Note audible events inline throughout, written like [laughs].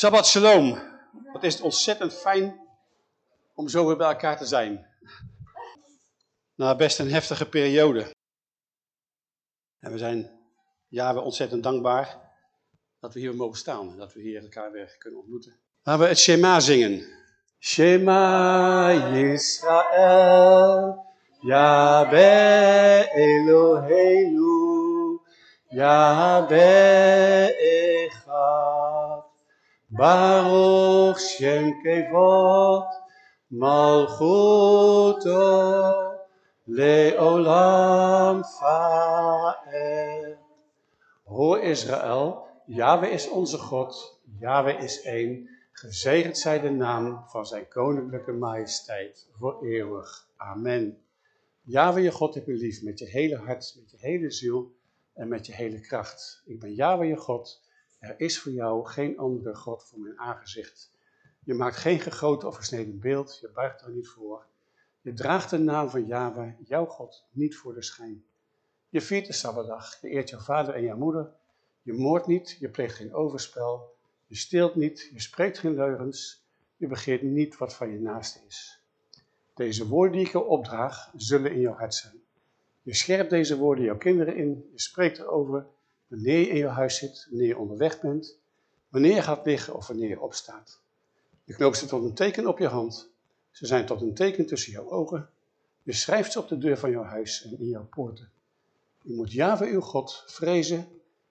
Shabbat shalom. Wat is het ontzettend fijn om zo weer bij elkaar te zijn. Na best een heftige periode. En we zijn ja, we ontzettend dankbaar dat we hier mogen staan. Dat we hier elkaar weer kunnen ontmoeten. Laten we het Shema zingen. Shema Yisrael, Yahweh Eloheinu, Yahweh Baruch Shem Kevod, Malchuto, Leolam Faed. Hoor Israël, Yahweh is onze God, Yahweh is één. Gezegend zij de naam van zijn koninklijke majesteit voor eeuwig. Amen. Yahweh je God heb je lief met je hele hart, met je hele ziel en met je hele kracht. Ik ben Yahweh je God. Er is voor jou geen andere God voor mijn aangezicht. Je maakt geen gegoten of gesneden beeld, je buigt er niet voor. Je draagt de naam van Yahweh, jouw God, niet voor de schijn. Je viert de Sabbatdag, je eert jouw vader en jouw moeder. Je moordt niet, je pleegt geen overspel. Je steelt niet, je spreekt geen leugens. Je begeert niet wat van je naaste is. Deze woorden die ik je opdraag, zullen in jouw hart zijn. Je scherpt deze woorden jouw kinderen in. Je spreekt erover wanneer je in jouw huis zit, wanneer je onderweg bent, wanneer je gaat liggen of wanneer je opstaat. Je knoopt ze tot een teken op je hand. Ze zijn tot een teken tussen jouw ogen. Je schrijft ze op de deur van jouw huis en in jouw poorten. U moet Java uw God vrezen,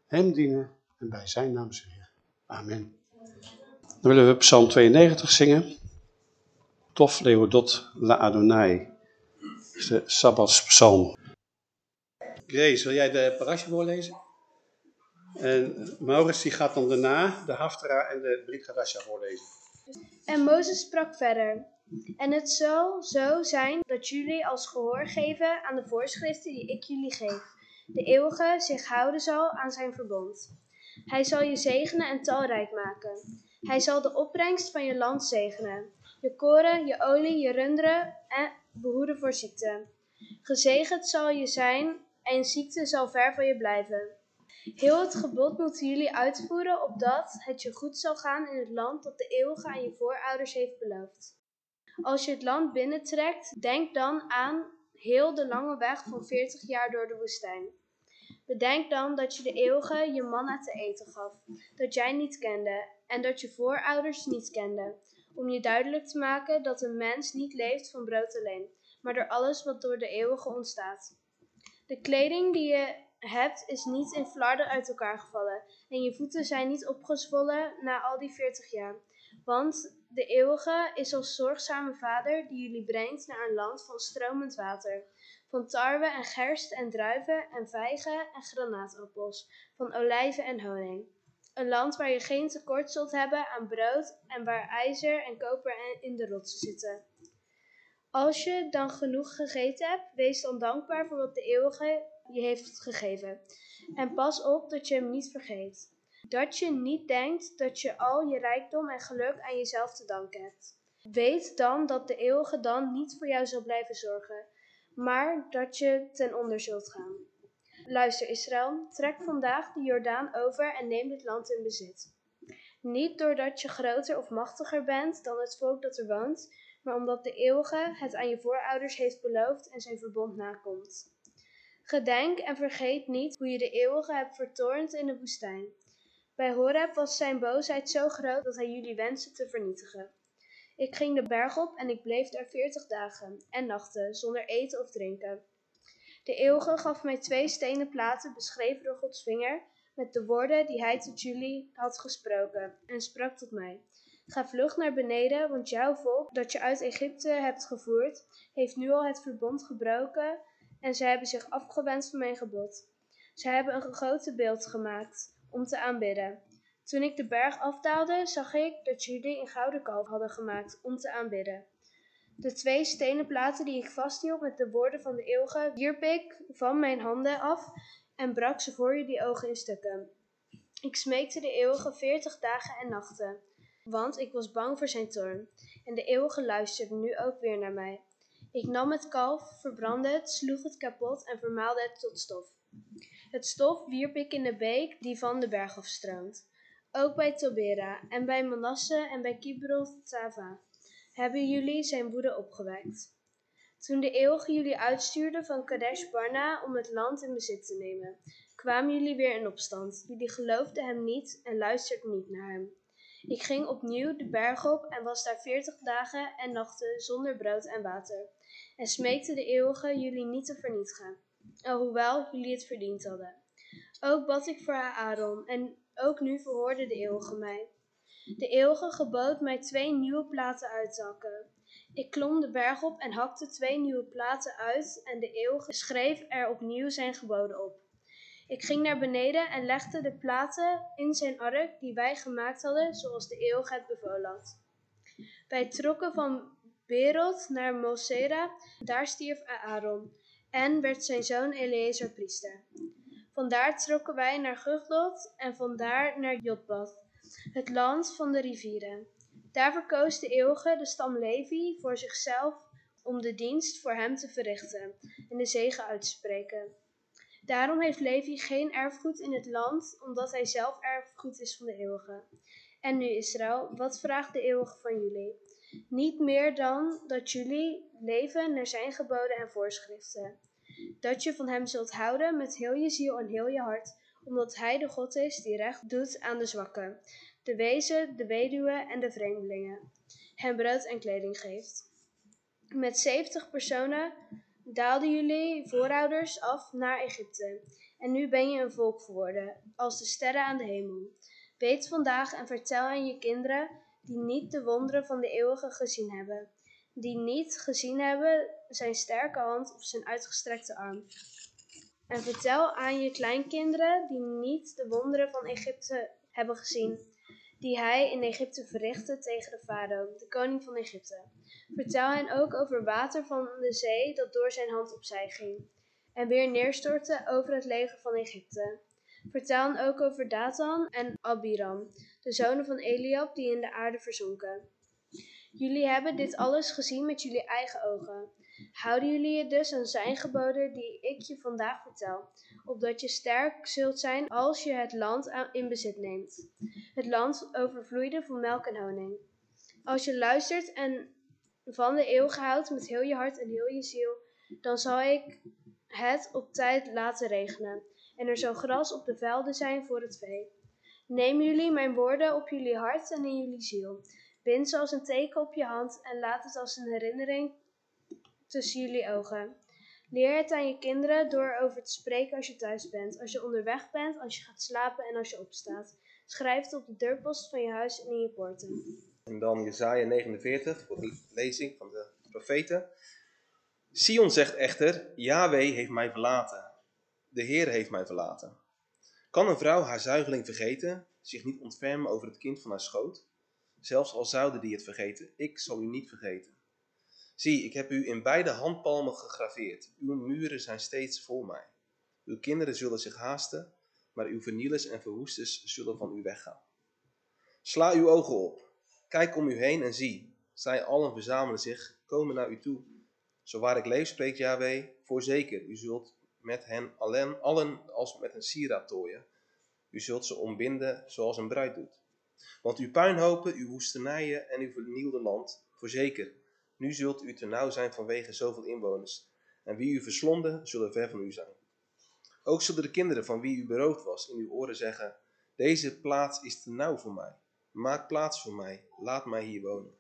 hem dienen en bij zijn naam zweren. Amen. Dan willen we Psalm 92 zingen. Tof Leodot La Adonai. Dat is de Sabbatspsalm. Grace, wil jij de parasje voorlezen? En Maurits die gaat dan daarna de Haftara en de Brit voorlezen. En Mozes sprak verder. En het zal zo zijn dat jullie als gehoor geven aan de voorschriften die ik jullie geef. De eeuwige zich houden zal aan zijn verbond. Hij zal je zegenen en talrijk maken. Hij zal de opbrengst van je land zegenen. Je koren, je olie, je runderen en behoeden voor ziekte. Gezegend zal je zijn en ziekte zal ver van je blijven. Heel het gebod moeten jullie uitvoeren opdat het je goed zal gaan in het land dat de eeuwige aan je voorouders heeft beloofd. Als je het land binnentrekt, denk dan aan heel de lange weg van 40 jaar door de woestijn. Bedenk dan dat je de eeuwige je manna te eten gaf, dat jij niet kende en dat je voorouders niet kenden, om je duidelijk te maken dat een mens niet leeft van brood alleen, maar door alles wat door de eeuwige ontstaat. De kleding die je hebt is niet in flarden uit elkaar gevallen en je voeten zijn niet opgezwollen na al die 40 jaar. Want de eeuwige is als zorgzame vader die jullie brengt naar een land van stromend water, van tarwe en gerst en druiven en vijgen en granaatappels, van olijven en honing. Een land waar je geen tekort zult hebben aan brood en waar ijzer en koper in de rotsen zitten. Als je dan genoeg gegeten hebt, wees dan dankbaar voor wat de eeuwige je heeft gegeven. En pas op dat je hem niet vergeet. Dat je niet denkt dat je al je rijkdom en geluk aan jezelf te danken hebt. Weet dan dat de eeuwige dan niet voor jou zal blijven zorgen, maar dat je ten onder zult gaan. Luister Israël, trek vandaag de Jordaan over en neem dit land in bezit. Niet doordat je groter of machtiger bent dan het volk dat er woont, maar omdat de eeuwige het aan je voorouders heeft beloofd en zijn verbond nakomt. Gedenk en vergeet niet hoe je de eeuwige hebt vertoornd in de woestijn. Bij Horeb was zijn boosheid zo groot dat hij jullie wenste te vernietigen. Ik ging de berg op en ik bleef daar veertig dagen en nachten zonder eten of drinken. De eeuwige gaf mij twee stenen platen beschreven door Gods vinger met de woorden die hij tot jullie had gesproken en sprak tot mij. Ga vlug naar beneden, want jouw volk dat je uit Egypte hebt gevoerd, heeft nu al het verbond gebroken en zij hebben zich afgewend van mijn gebod. Zij hebben een gegoten beeld gemaakt om te aanbidden. Toen ik de berg afdaalde, zag ik dat jullie een gouden kalf hadden gemaakt om te aanbidden. De twee stenen platen die ik vasthield met de woorden van de eeuwige, wierp ik van mijn handen af en brak ze voor jullie ogen in stukken. Ik smeekte de eeuwige veertig dagen en nachten, want ik was bang voor zijn toorn. En de eeuwige luisterde nu ook weer naar mij. Ik nam het kalf, verbrandde het, sloeg het kapot en vermaalde het tot stof. Het stof wierp ik in de beek die van de berg afstroomt. Ook bij Tobera en bij Manasse en bij Kibroth Tava hebben jullie zijn woede opgewekt. Toen de eeuwige jullie uitstuurde van Kadesh Barna om het land in bezit te nemen, kwamen jullie weer in opstand. Jullie geloofden hem niet en luisterden niet naar hem. Ik ging opnieuw de berg op en was daar veertig dagen en nachten zonder brood en water. En smeekte de eeuwige jullie niet te vernietigen, alhoewel jullie het verdiend hadden. Ook bad ik voor Aaron en ook nu verhoorde de eeuwige mij. De eeuwige gebood mij twee nieuwe platen uit te hakken. Ik klom de berg op en hakte twee nieuwe platen uit en de eeuwige schreef er opnieuw zijn geboden op. Ik ging naar beneden en legde de platen in zijn ark die wij gemaakt hadden, zoals de eeuwige het bevolen had. Wij trokken van Berot naar Mosera, daar stierf Aaron en werd zijn zoon Eleazar priester. Vandaar trokken wij naar Guglot en vandaar naar Jotbath, het land van de rivieren. Daar verkoos de eeuwige de stam Levi voor zichzelf om de dienst voor hem te verrichten en de zegen uit te spreken. Daarom heeft Levi geen erfgoed in het land, omdat hij zelf erfgoed is van de eeuwige. En nu Israël, wat vraagt de eeuwige van jullie? Niet meer dan dat jullie leven naar zijn geboden en voorschriften. Dat je van hem zult houden met heel je ziel en heel je hart, omdat hij de God is die recht doet aan de zwakken, de wezen, de weduwe en de vreemdelingen, hem brood en kleding geeft. Met zeventig personen daalden jullie voorouders af naar Egypte. En nu ben je een volk geworden, als de sterren aan de hemel. Weet vandaag en vertel aan je kinderen die niet de wonderen van de eeuwige gezien hebben, die niet gezien hebben zijn sterke hand of zijn uitgestrekte arm. En vertel aan je kleinkinderen die niet de wonderen van Egypte hebben gezien, die hij in Egypte verrichtte tegen de farao, de koning van Egypte. Vertel hen ook over water van de zee dat door zijn hand opzij ging en weer neerstortte over het leger van Egypte. Vertel hen ook over Datan en Abiram, de zonen van Eliab die in de aarde verzonken. Jullie hebben dit alles gezien met jullie eigen ogen. Houden jullie je dus aan zijn geboden die ik je vandaag vertel, opdat je sterk zult zijn als je het land in bezit neemt. Het land overvloeide van melk en honing. Als je luistert en van de eeuwige houdt met heel je hart en heel je ziel, dan zal ik het op tijd laten regenen, en er zal gras op de velden zijn voor het vee. Neem jullie mijn woorden op jullie hart en in jullie ziel. Bind ze als een teken op je hand en laat het als een herinnering tussen jullie ogen. Leer het aan je kinderen door over te spreken als je thuis bent, als je onderweg bent, als je gaat slapen en als je opstaat. Schrijf het op de deurpost van je huis en in je poorten. En dan Jezaja 49, voor de lezing van de profeten. Sion zegt echter, Yahweh heeft mij verlaten. De Heer heeft mij verlaten. Kan een vrouw haar zuigeling vergeten, zich niet ontfermen over het kind van haar schoot? Zelfs al zouden die het vergeten, ik zal u niet vergeten. Zie, ik heb u in beide handpalmen gegraveerd. Uw muren zijn steeds voor mij. Uw kinderen zullen zich haasten, maar uw vernielers en verwoesters zullen van u weggaan. Sla uw ogen op. Kijk om u heen en zie. Zij allen verzamelen zich, komen naar u toe. Zo waar ik leef, spreekt Yahweh, voorzeker, u zult met hen allen, allen als met een sieraad tooien. U zult ze ombinden zoals een bruid doet. Want uw puinhopen, uw woestenijen en uw vernielde land, voorzeker, nu zult u te nauw zijn vanwege zoveel inwoners. En wie u verslonden, zullen ver van u zijn. Ook zullen de kinderen van wie u beroofd was in uw oren zeggen, deze plaats is te nauw voor mij. Maak plaats voor mij, laat mij hier wonen.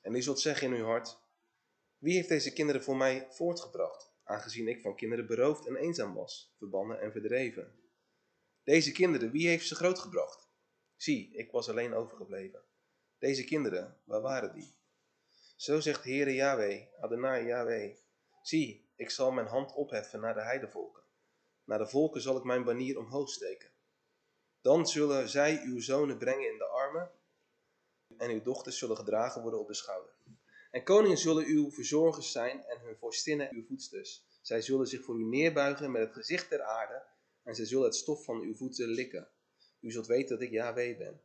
En u zult zeggen in uw hart, wie heeft deze kinderen voor mij voortgebracht, aangezien ik van kinderen beroofd en eenzaam was, verbannen en verdreven? Deze kinderen, wie heeft ze grootgebracht? Zie, ik was alleen overgebleven. Deze kinderen, waar waren die? Zo zegt Heere Yahweh, Adonai Yahweh. Zie, ik zal mijn hand opheffen naar de heidevolken. Naar de volken zal ik mijn banier omhoog steken. Dan zullen zij uw zonen brengen in de armen en uw dochters zullen gedragen worden op de schouder. En koningen zullen uw verzorgers zijn en hun vorstinnen uw voedsters. Zij zullen zich voor u neerbuigen met het gezicht ter aarde en zij zullen het stof van uw voeten likken. U zult weten dat ik Yahweh ben.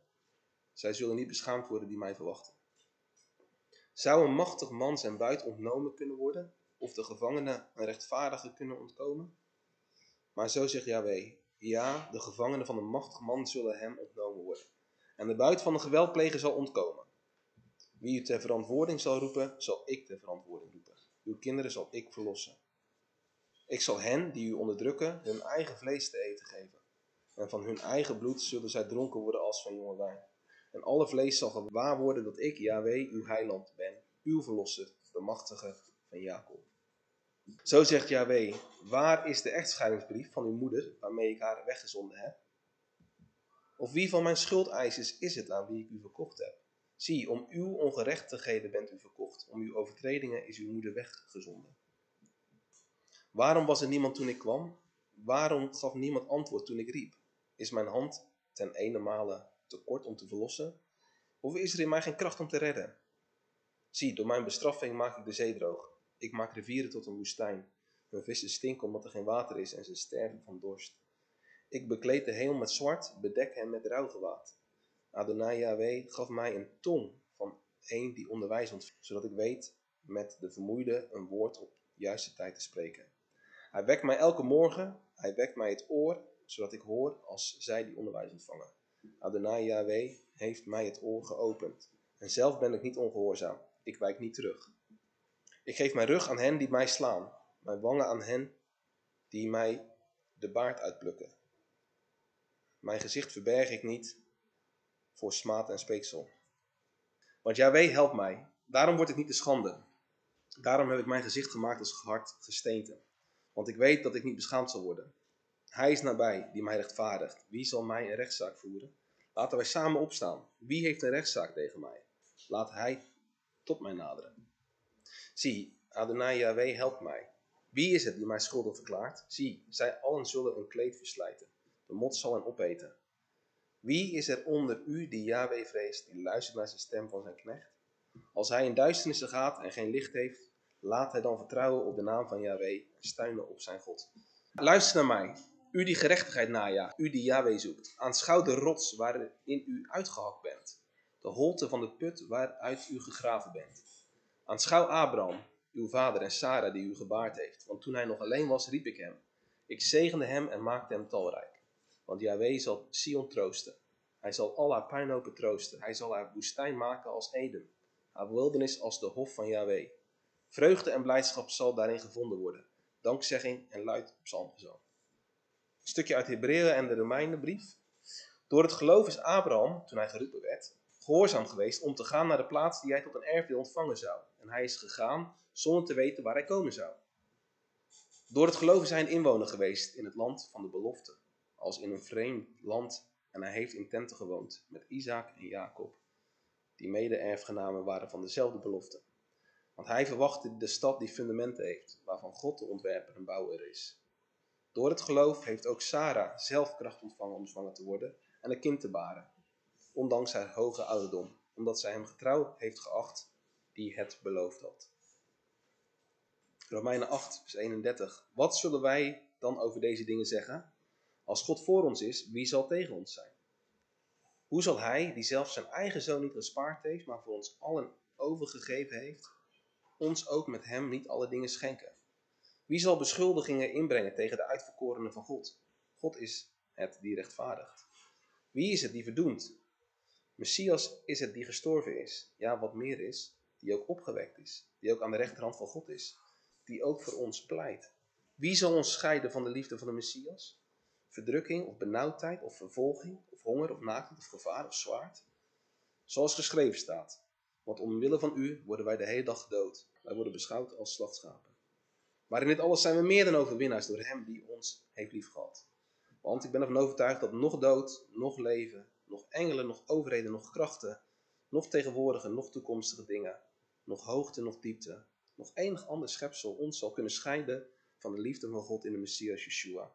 Zij zullen niet beschaamd worden die mij verwachten. Zou een machtig man zijn buit ontnomen kunnen worden, of de gevangene een rechtvaardige kunnen ontkomen? Maar zo zegt Yahweh, ja, de gevangenen van een machtig man zullen hem ontnomen worden. en de buit van de geweldpleger zal ontkomen. Wie u ter verantwoording zal roepen, zal ik ter verantwoording roepen. Uw kinderen zal ik verlossen. Ik zal hen die u onderdrukken hun eigen vlees te eten geven. En van hun eigen bloed zullen zij dronken worden als van jonge wijn. En alle vlees zal gewaar worden dat ik, Yahweh, uw heiland ben, uw verlosser, de machtige van Jacob. Zo zegt Yahweh, waar is de echtscheidingsbrief van uw moeder, waarmee ik haar weggezonden heb? Of wie van mijn schuldeisers is het aan wie ik u verkocht heb? Zie, om uw ongerechtigheden bent u verkocht, om uw overtredingen is uw moeder weggezonden. Waarom was er niemand toen ik kwam? Waarom gaf niemand antwoord toen ik riep? Is mijn hand ten ene male te kort om te verlossen? Of is er in mij geen kracht om te redden? Zie, door mijn bestraffing maak ik de zee droog. Ik maak rivieren tot een woestijn. Mijn vissen stinken omdat er geen water is en ze sterven van dorst. Ik bekleed de hemel met zwart, bedek hem met rouwgewaad. Adonai Yahweh gaf mij een tong van een die onderwijs ontving, zodat ik weet met de vermoeide een woord op juiste tijd te spreken. Hij wekt mij elke morgen, hij wekt mij het oor, zodat ik hoor als zij die onderwijs ontvangen. Adonai Yahweh heeft mij het oor geopend. En zelf ben ik niet ongehoorzaam. Ik wijk niet terug. Ik geef mijn rug aan hen die mij slaan, mijn wangen aan hen die mij de baard uitplukken. Mijn gezicht verberg ik niet voor smaad en speeksel. Want Yahweh helpt mij, daarom word ik niet te schande. Daarom heb ik mijn gezicht gemaakt als hard gesteente. Want ik weet dat ik niet beschaamd zal worden. Hij is nabij, die mij rechtvaardigt. Wie zal mij een rechtszaak voeren? Laten wij samen opstaan. Wie heeft een rechtszaak tegen mij? Laat hij tot mij naderen. Zie, Adonai Yahweh helpt mij. Wie is het die mij schuldig verklaart? Zie, zij allen zullen een kleed verslijten. De mot zal hen opeten. Wie is er onder u die Yahweh vreest, die luistert naar zijn stem van zijn knecht? Als hij in duisternissen gaat en geen licht heeft, laat hij dan vertrouwen op de naam van Yahweh en steunen op zijn God. Luister naar mij, u die gerechtigheid najaagt, u die Yahweh zoekt. Aanschouw de rots waarin u uitgehakt bent, de holte van de put waaruit u gegraven bent. Aanschouw Abraham, uw vader, en Sarah die u gebaard heeft. Want toen hij nog alleen was, riep ik hem. Ik zegende hem en maakte hem talrijk. Want Yahweh zal Sion troosten. Hij zal al haar puinhopen troosten. Hij zal haar woestijn maken als Eden. Haar wildernis als de hof van Yahweh. Vreugde en blijdschap zal daarin gevonden worden. Dankzegging en luid psalmgezang. Een stukje uit Hebreeën en de Romeinenbrief. Door het geloof is Abraham, toen hij geroepen werd, gehoorzaam geweest om te gaan naar de plaats die hij tot een erfdeel ontvangen zou. En hij is gegaan zonder te weten waar hij komen zou. Door het geloof is hij een inwoner geweest in het land van de belofte, als in een vreemd land, en hij heeft in tenten gewoond met Isaac en Jacob, die mede-erfgenamen waren van dezelfde belofte. Want hij verwachtte de stad die fundamenten heeft, waarvan God de ontwerper en bouwer is. Door het geloof heeft ook Sarah zelf kracht ontvangen om zwanger te worden en een kind te baren, ondanks haar hoge ouderdom, omdat zij hem getrouw heeft geacht die het beloofd had. Romeinen 8, vers 31. Wat zullen wij dan over deze dingen zeggen? Als God voor ons is, wie zal tegen ons zijn? Hoe zal hij, die zelf zijn eigen zoon niet gespaard heeft, maar voor ons allen overgegeven heeft, ons ook met hem niet alle dingen schenken? Wie zal beschuldigingen inbrengen tegen de uitverkorenen van God? God is het die rechtvaardigt. Wie is het die verdoemt? Messias is het die gestorven is. Ja, wat meer is, die ook opgewekt is. Die ook aan de rechterhand van God is. Die ook voor ons pleit. Wie zal ons scheiden van de liefde van de Messias? Verdrukking of benauwdheid of vervolging of honger of naaktheid of gevaar of zwaard? Zoals geschreven staat. Want omwille van u worden wij de hele dag gedood. Wij worden beschouwd als slachtschapen. Maar in dit alles zijn we meer dan overwinnaars door hem die ons heeft liefgehad. Want ik ben ervan overtuigd dat nog dood, nog leven, nog engelen, nog overheden, nog krachten, nog tegenwoordige, nog toekomstige dingen, nog hoogte, nog diepte, nog enig ander schepsel ons zal kunnen scheiden van de liefde van God in de Messias Yeshua,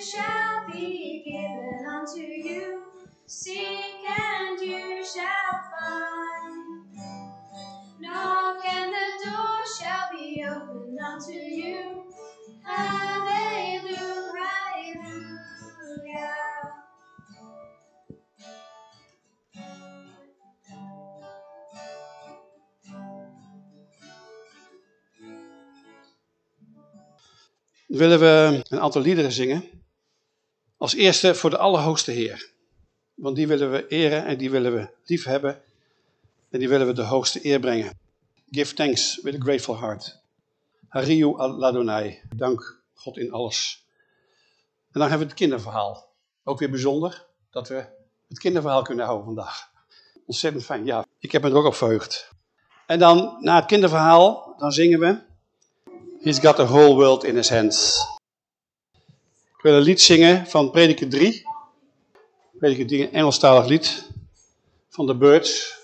shall be given unto you. Seek and you shall find. Knock and the door shall be opened unto you. Willen we een aantal liederen zingen. Als eerste voor de Allerhoogste Heer. Want die willen we eren en die willen we lief hebben. En die willen we de hoogste eer brengen. Give thanks with a grateful heart. Hariu Ladonai. Dank God in alles. En dan hebben we het kinderverhaal. Ook weer bijzonder dat we het kinderverhaal kunnen houden vandaag. Ontzettend fijn, ja. Ik heb me er ook op verheugd. En dan, na het kinderverhaal, dan zingen we... He's got the whole world in his hands. Ik wil een lied zingen van Prediker 3. Prediker 3, een Engelstalig lied. Van de Birds.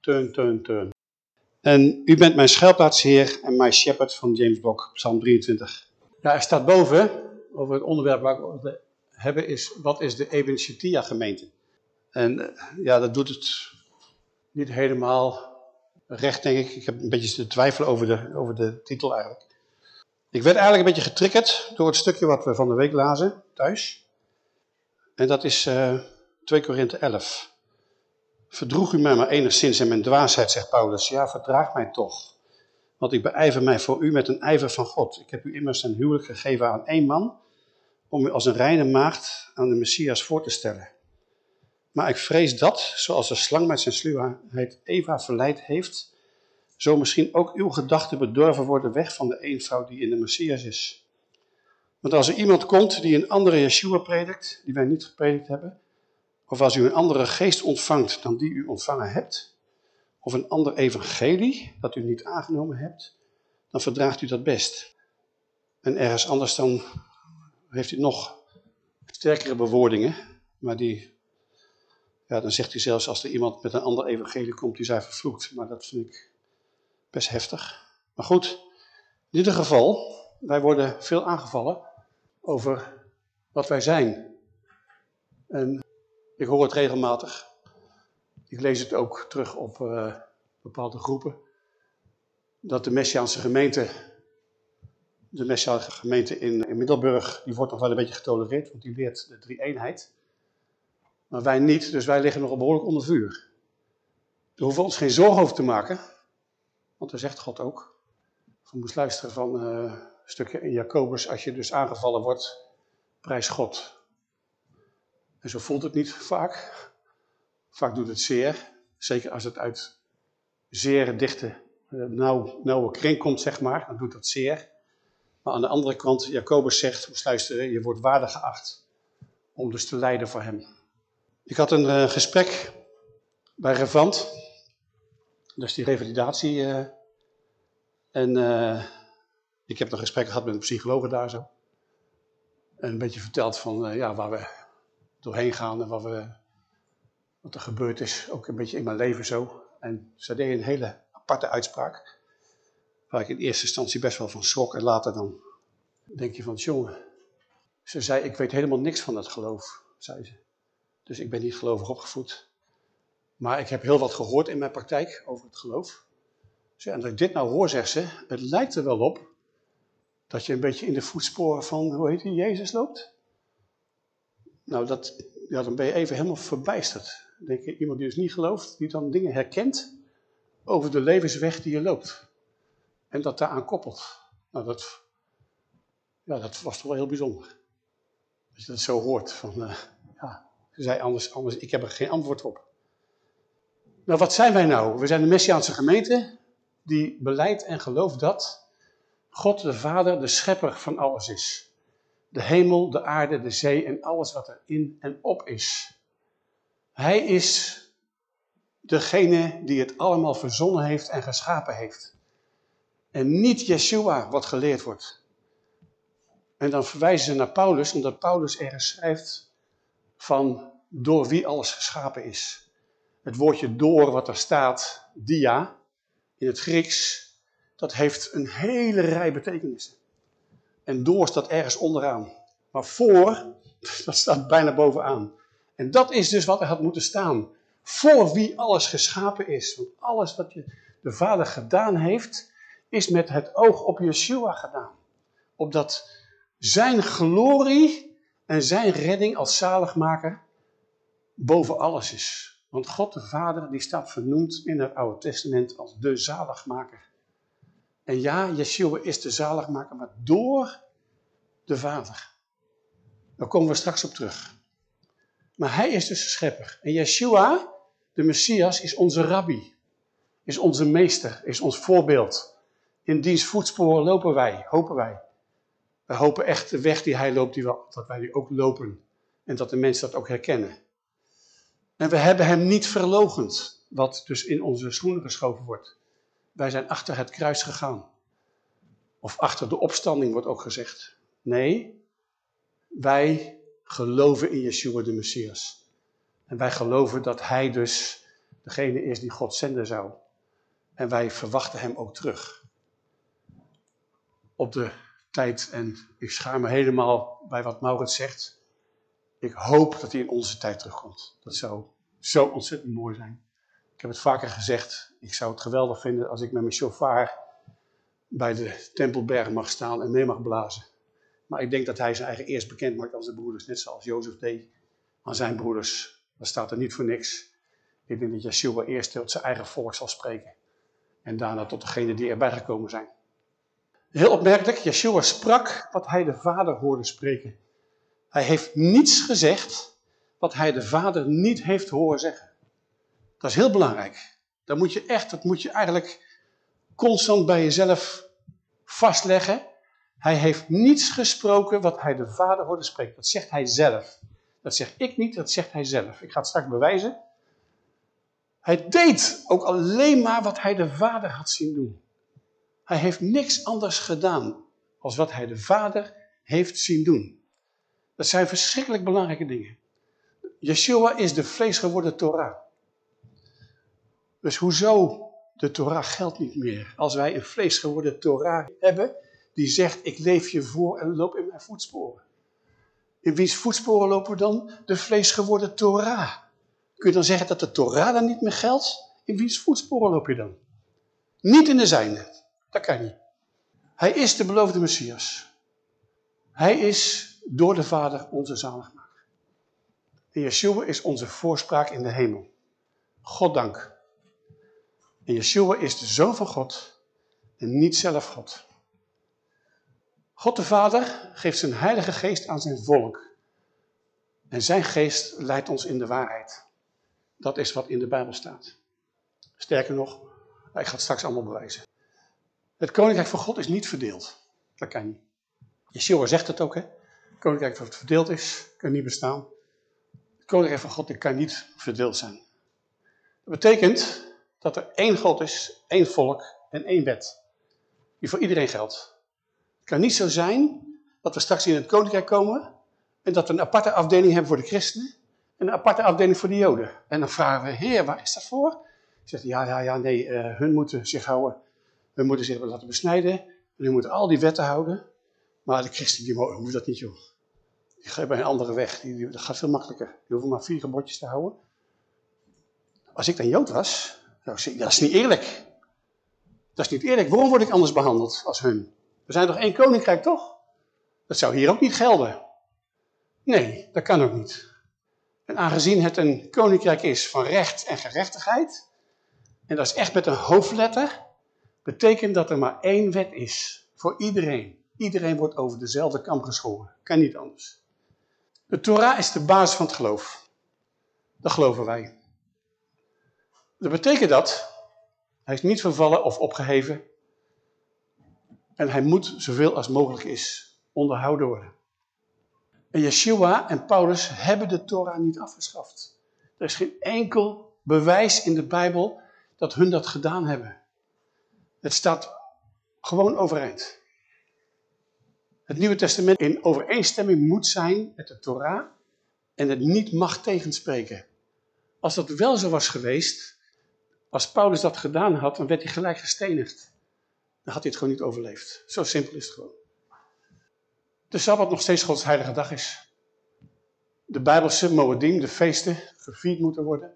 Turn, turn, turn. En u bent mijn schuilplaats, Heer, en mijn shepherd van James Block, Psalm 23. Ja, er staat boven, over het onderwerp waar ik het hebben, is wat is de Eben gemeente? En eh, ja, dat doet het niet helemaal recht, denk ik. Ik heb een beetje te twijfelen over de, over de titel eigenlijk. Ik werd eigenlijk een beetje getriggerd door het stukje wat we van de week lazen thuis. En dat is uh, 2 Korinthe 11. Verdroeg u mij maar enigszins in mijn dwaasheid, zegt Paulus. Ja, verdraag mij toch. Want ik beijver mij voor u met een ijver van God. Ik heb u immers een huwelijk gegeven aan één man, om u als een reine maagd aan de Messias voor te stellen. Maar ik vrees dat, zoals de slang met zijn sluwheid Eva verleid heeft, zo misschien ook uw gedachten bedorven worden weg van de eenvoud die in de Messias is. Want als er iemand komt die een andere Yeshua predikt, die wij niet gepredikt hebben, of als u een andere geest ontvangt dan die u ontvangen hebt, of een ander evangelie dat u niet aangenomen hebt, dan verdraagt u dat best. En ergens anders dan heeft u nog sterkere bewoordingen, maar die, ja, dan zegt hij zelfs als er iemand met een ander evangelie komt, die zij vervloekt. Maar dat vind ik best heftig. Maar goed, in ieder geval, wij worden veel aangevallen over wat wij zijn. En ik hoor het regelmatig. Ik lees het ook terug op uh, bepaalde groepen. Dat de Messiaanse gemeente, de Messiaanse gemeente in, in Middelburg, die wordt nog wel een beetje getolereerd, want die leert de drie-eenheid. Maar wij niet, dus wij liggen nog behoorlijk onder vuur. Daar hoeven we ons geen zorgen over te maken. Want daar zegt God ook. Je moest luisteren van uh, een stukje in Jacobus. Als je dus aangevallen wordt, prijs God. En zo voelt het niet vaak. Vaak doet het zeer. Zeker als het uit zeer dichte, nauw, nauwe kring komt, zeg maar. Dan doet dat zeer. Maar aan de andere kant, Jacobus zegt, moest luisteren, je wordt waardig geacht. Om dus te lijden voor hem. Ik had een uh, gesprek bij Revant. Dus die revalidatie. Uh, en uh, ik heb een gesprek gehad met een psycholoog daar zo. En een beetje verteld van uh, ja, waar we doorheen gaan en wat, we, wat er gebeurd is. Ook een beetje in mijn leven zo. En ze deed een hele aparte uitspraak. Waar ik in eerste instantie best wel van schrok. En later dan denk je van, jongen. Ze zei, ik weet helemaal niks van dat geloof, zei ze. Dus ik ben niet gelovig opgevoed. Maar ik heb heel wat gehoord in mijn praktijk over het geloof. En dat ik dit nou hoor, zegt ze, het lijkt er wel op dat je een beetje in de voetsporen van, hoe heet hij, Jezus loopt. Nou, dat, ja, dan ben je even helemaal verbijsterd. Denk je, iemand die dus niet gelooft, die dan dingen herkent over de levensweg die je loopt. En dat daaraan koppelt. Nou, dat, ja, dat was toch wel heel bijzonder. Dat je dat zo hoort. Van, uh, ja, ze zei anders, anders, ik heb er geen antwoord op. Nou, wat zijn wij nou? We zijn de Messiaanse gemeente die beleidt en gelooft dat God de Vader de schepper van alles is. De hemel, de aarde, de zee en alles wat er in en op is. Hij is degene die het allemaal verzonnen heeft en geschapen heeft. En niet Yeshua wat geleerd wordt. En dan verwijzen ze naar Paulus, omdat Paulus ergens schrijft van door wie alles geschapen is. Het woordje door wat er staat, dia, in het Grieks, dat heeft een hele rij betekenissen. En door staat ergens onderaan. Maar voor, [laughs] dat staat bijna bovenaan. En dat is dus wat er had moeten staan. voor wie alles geschapen is. Want alles wat je, de Vader gedaan heeft, is met het oog op Yeshua gedaan. Opdat zijn glorie en zijn redding als zaligmaker boven alles is. Want God de Vader die staat vernoemd in het Oude Testament als de zaligmaker. En ja, Yeshua is de zaligmaker, maar door de Vader. Daar komen we straks op terug. Maar hij is dus de schepper. En Yeshua, de Messias, is onze rabbi. Is onze meester, is ons voorbeeld. In diens voetsporen lopen wij, hopen wij. We hopen echt de weg die hij loopt, die dat wij die ook lopen. En dat de mensen dat ook herkennen. En we hebben hem niet verlogend, wat dus in onze schoenen geschoven wordt. Wij zijn achter het kruis gegaan. Of achter de opstanding wordt ook gezegd. Nee, wij geloven in Yeshua de Messias. En wij geloven dat hij dus degene is die God zenden zou. En wij verwachten hem ook terug. Op de tijd, en ik schaar me helemaal bij wat Maurits zegt. Ik hoop dat hij in onze tijd terugkomt. Dat zou zo ontzettend mooi zijn. Ik heb het vaker gezegd, ik zou het geweldig vinden als ik met mijn chauffeur bij de Tempelberg mag staan en mee mag blazen. Maar ik denk dat hij zijn eigen eerst bekend maakt als de broeders, net zoals Jozef deed aan zijn broeders. Dat staat er niet voor niks. Ik denk dat Yeshua eerst tot zijn eigen volk zal spreken. En daarna tot degenen die erbij gekomen zijn. Heel opmerkelijk, Yeshua sprak wat hij de Vader hoorde spreken. Hij heeft niets gezegd wat hij de Vader niet heeft horen zeggen. Dat is heel belangrijk. Dat moet je echt, dat moet je eigenlijk constant bij jezelf vastleggen. Hij heeft niets gesproken wat hij de Vader hoorde spreken. Dat zegt hij zelf. Dat zeg ik niet, dat zegt hij zelf. Ik ga het straks bewijzen. Hij deed ook alleen maar wat hij de Vader had zien doen. Hij heeft niks anders gedaan als wat hij de Vader heeft zien doen. Dat zijn verschrikkelijk belangrijke dingen. Yeshua is de vleesgeworden Torah. Dus hoezo de Torah geldt niet meer? Als wij een vleesgeworden Torah hebben, die zegt, ik leef je voor en loop in mijn voetsporen. In wiens voetsporen lopen dan? De vleesgeworden Torah. Kun je dan zeggen dat de Torah dan niet meer geldt? In wiens voetsporen loop je dan? Niet in de zijne. Dat kan niet. Hij is de beloofde Messias. Hij is door de Vader onze zaligmaker. En Yeshua is onze voorspraak in de hemel. God dank. En Yeshua is de Zoon van God en niet zelf God. God de Vader geeft zijn heilige geest aan zijn volk. En zijn geest leidt ons in de waarheid. Dat is wat in de Bijbel staat. Sterker nog, ik ga het straks allemaal bewijzen. Het koninkrijk van God is niet verdeeld. Dat kan niet. Yeshua zegt het ook, hè. Het koninkrijk dat verdeeld is, kan niet bestaan. Koninkrijk van God kan niet verdeeld zijn. Dat betekent dat er één God is, één volk en één wet. Die voor iedereen geldt. Het kan niet zo zijn dat we straks in het koninkrijk komen en dat we een aparte afdeling hebben voor de christenen en een aparte afdeling voor de joden. En dan vragen we, heer, waar is dat voor? Zegt ja, ja, ja, nee, uh, hun moeten zich houden, hun moeten zich laten besnijden en hun moeten al die wetten houden. Maar de christenen, die mogen dat niet, joh. Die geven een andere weg, die, dat gaat veel makkelijker. Die hoeven maar vier gebodjes te houden. Als ik dan jood was, zou ik zeggen, dat is niet eerlijk. Dat is niet eerlijk. Waarom word ik anders behandeld als hun? We zijn toch één koninkrijk, toch? Dat zou hier ook niet gelden. Nee, dat kan ook niet. En aangezien het een koninkrijk is van recht en gerechtigheid, en dat is echt met een hoofdletter, betekent dat er maar één wet is voor iedereen. Iedereen wordt over dezelfde kam geschoren. Kan niet anders. De Torah is de basis van het geloof. Dat geloven wij. Dat betekent dat hij is niet vervallen of opgeheven. En hij moet zoveel als mogelijk is onderhouden worden. En Yeshua en Paulus hebben de Torah niet afgeschaft. Er is geen enkel bewijs in de Bijbel dat hun dat gedaan hebben. Het staat gewoon overeind. Het Nieuwe Testament in overeenstemming moet zijn met de Torah en het niet mag tegenspreken. Als dat wel zo was geweest, als Paulus dat gedaan had, dan werd hij gelijk gestenigd. Dan had hij het gewoon niet overleefd. Zo simpel is het gewoon. De Sabbat nog steeds Gods heilige dag is. De Bijbelse Moedim, de feesten, gevierd moeten worden.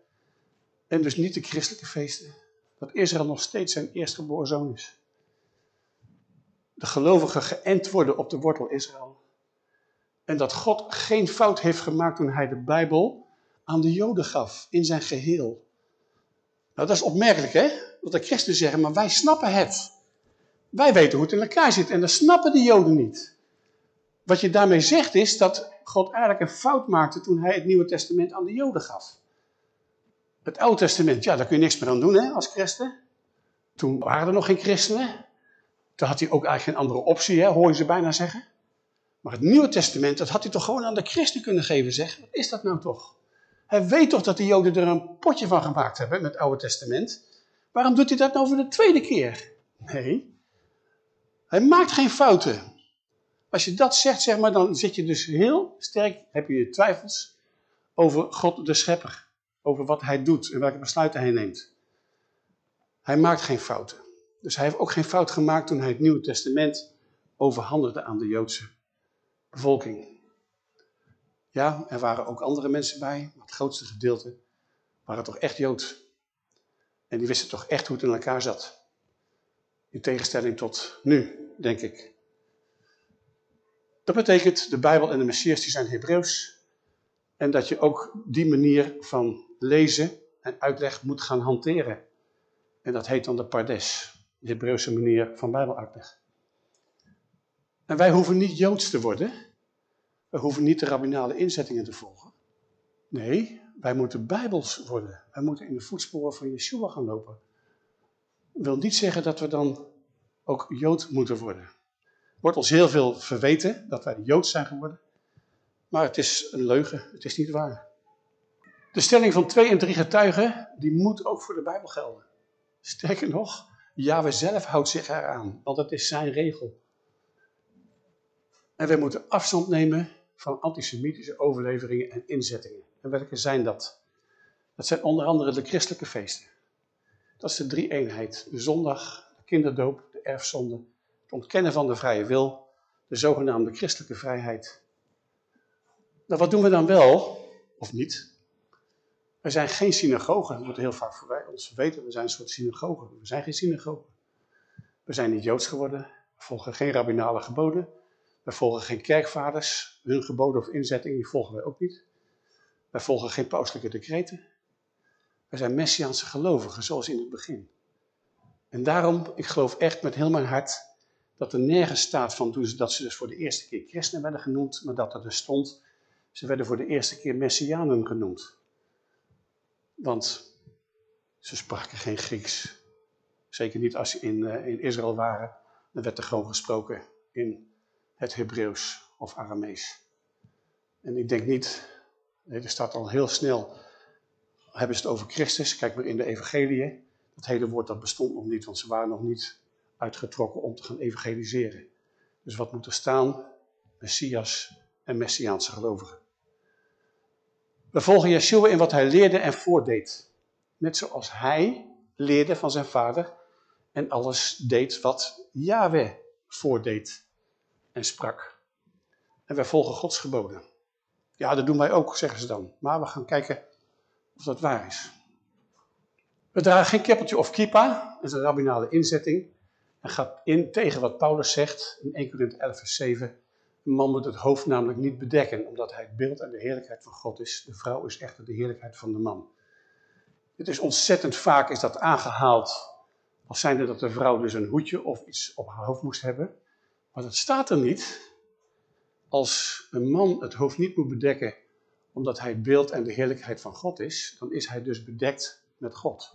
En dus niet de christelijke feesten. Dat Israël nog steeds zijn eerstgeboren zoon is. De gelovigen geënt worden op de wortel Israël. En dat God geen fout heeft gemaakt toen hij de Bijbel aan de Joden gaf. In zijn geheel. Nou, dat is opmerkelijk, hè? Dat de christenen zeggen, maar wij snappen het. Wij weten hoe het in elkaar zit en dat snappen de Joden niet. Wat je daarmee zegt is dat God eigenlijk een fout maakte toen hij het Nieuwe Testament aan de Joden gaf. Het Oude Testament, ja, daar kun je niks meer aan doen hè, als christen. Toen waren er nog geen christenen. Toen had hij ook eigenlijk geen andere optie, hè, hoor je ze bijna zeggen. Maar het Nieuwe Testament, dat had hij toch gewoon aan de christen kunnen geven, zeg. Wat is dat nou toch? Hij weet toch dat de Joden er een potje van gemaakt hebben met het Oude Testament. Waarom doet hij dat nou voor de tweede keer? Nee, hij maakt geen fouten. Als je dat zegt, zeg maar, dan zit je dus heel sterk, heb je twijfels over God de schepper. Over wat hij doet en welke besluiten hij neemt. Hij maakt geen fouten. Dus hij heeft ook geen fout gemaakt toen hij het Nieuwe Testament overhandigde aan de Joodse bevolking. Ja, er waren ook andere mensen bij, maar het grootste gedeelte waren toch echt Jood. En die wisten toch echt hoe het in elkaar zat. In tegenstelling tot nu, denk ik. Dat betekent, de Bijbel en de Messias die zijn Hebreeuws. En dat je ook die manier van lezen en uitleg moet gaan hanteren. En dat heet dan de Pardes, de Hebreeuwse manier van Bijbeluitleg. En wij hoeven niet Joods te worden. We hoeven niet de rabbinale inzettingen te volgen. Nee, wij moeten Bijbels worden. Wij moeten in de voetsporen van Yeshua gaan lopen. Dat wil niet zeggen dat we dan ook Jood moeten worden. Wordt ons heel veel verweten dat wij Jood zijn geworden. Maar het is een leugen, het is niet waar. De stelling van twee en drie getuigen, die moet ook voor de Bijbel gelden. Sterker nog, Yahweh zelf houdt zich eraan, want dat is zijn regel. En wij moeten afstand nemen van antisemitische overleveringen en inzettingen. En welke zijn dat? Dat zijn onder andere de christelijke feesten. Dat is de drie eenheid. De zondag, de kinderdoop, de erfzonde. Het ontkennen van de vrije wil. De zogenaamde christelijke vrijheid. Nou, wat doen we dan wel, of niet? We zijn geen synagogen. Dat wordt heel vaak voorbij ons weten. We zijn een soort synagogen. We zijn geen synagogen. We zijn niet Joods geworden. We volgen geen rabbinale geboden. We volgen geen kerkvaders. Hun geboden of inzettingen, die volgen wij ook niet. Wij volgen geen pauselijke decreten. Wij zijn messiaanse gelovigen, zoals in het begin. En daarom, ik geloof echt met heel mijn hart, dat er nergens staat van dat ze dus voor de eerste keer christenen werden genoemd, maar dat er dus stond, ze werden voor de eerste keer messianen genoemd. Want ze spraken geen Grieks. Zeker niet als ze in, uh, in Israël waren. Dan werd er gewoon gesproken in het Hebreeuws of Aramees. En ik denk niet, nee, er staat al heel snel, hebben ze het over Christus, kijk maar in de evangeliën. Dat hele woord dat bestond nog niet, want ze waren nog niet uitgetrokken om te gaan evangeliseren. Dus wat moet er staan? Messias en Messiaanse gelovigen. We volgen Yeshua in wat hij leerde en voordeed. Net zoals hij leerde van zijn vader en alles deed wat Yahweh voordeed en sprak. En wij volgen Gods geboden. Ja, dat doen wij ook, zeggen ze dan. Maar we gaan kijken of dat waar is. We dragen geen keppeltje of kippa, dat is een rabbinale inzetting. En gaat in tegen wat Paulus zegt in 1 Corinthië 11 vers 7. Een man moet het hoofd namelijk niet bedekken, omdat hij het beeld en de heerlijkheid van God is. De vrouw is echter de heerlijkheid van de man. Het is ontzettend vaak is dat aangehaald, als zijnde dat de vrouw dus een hoedje of iets op haar hoofd moest hebben. Maar dat staat er niet. Als een man het hoofd niet moet bedekken, omdat hij het beeld en de heerlijkheid van God is, dan is hij dus bedekt met God.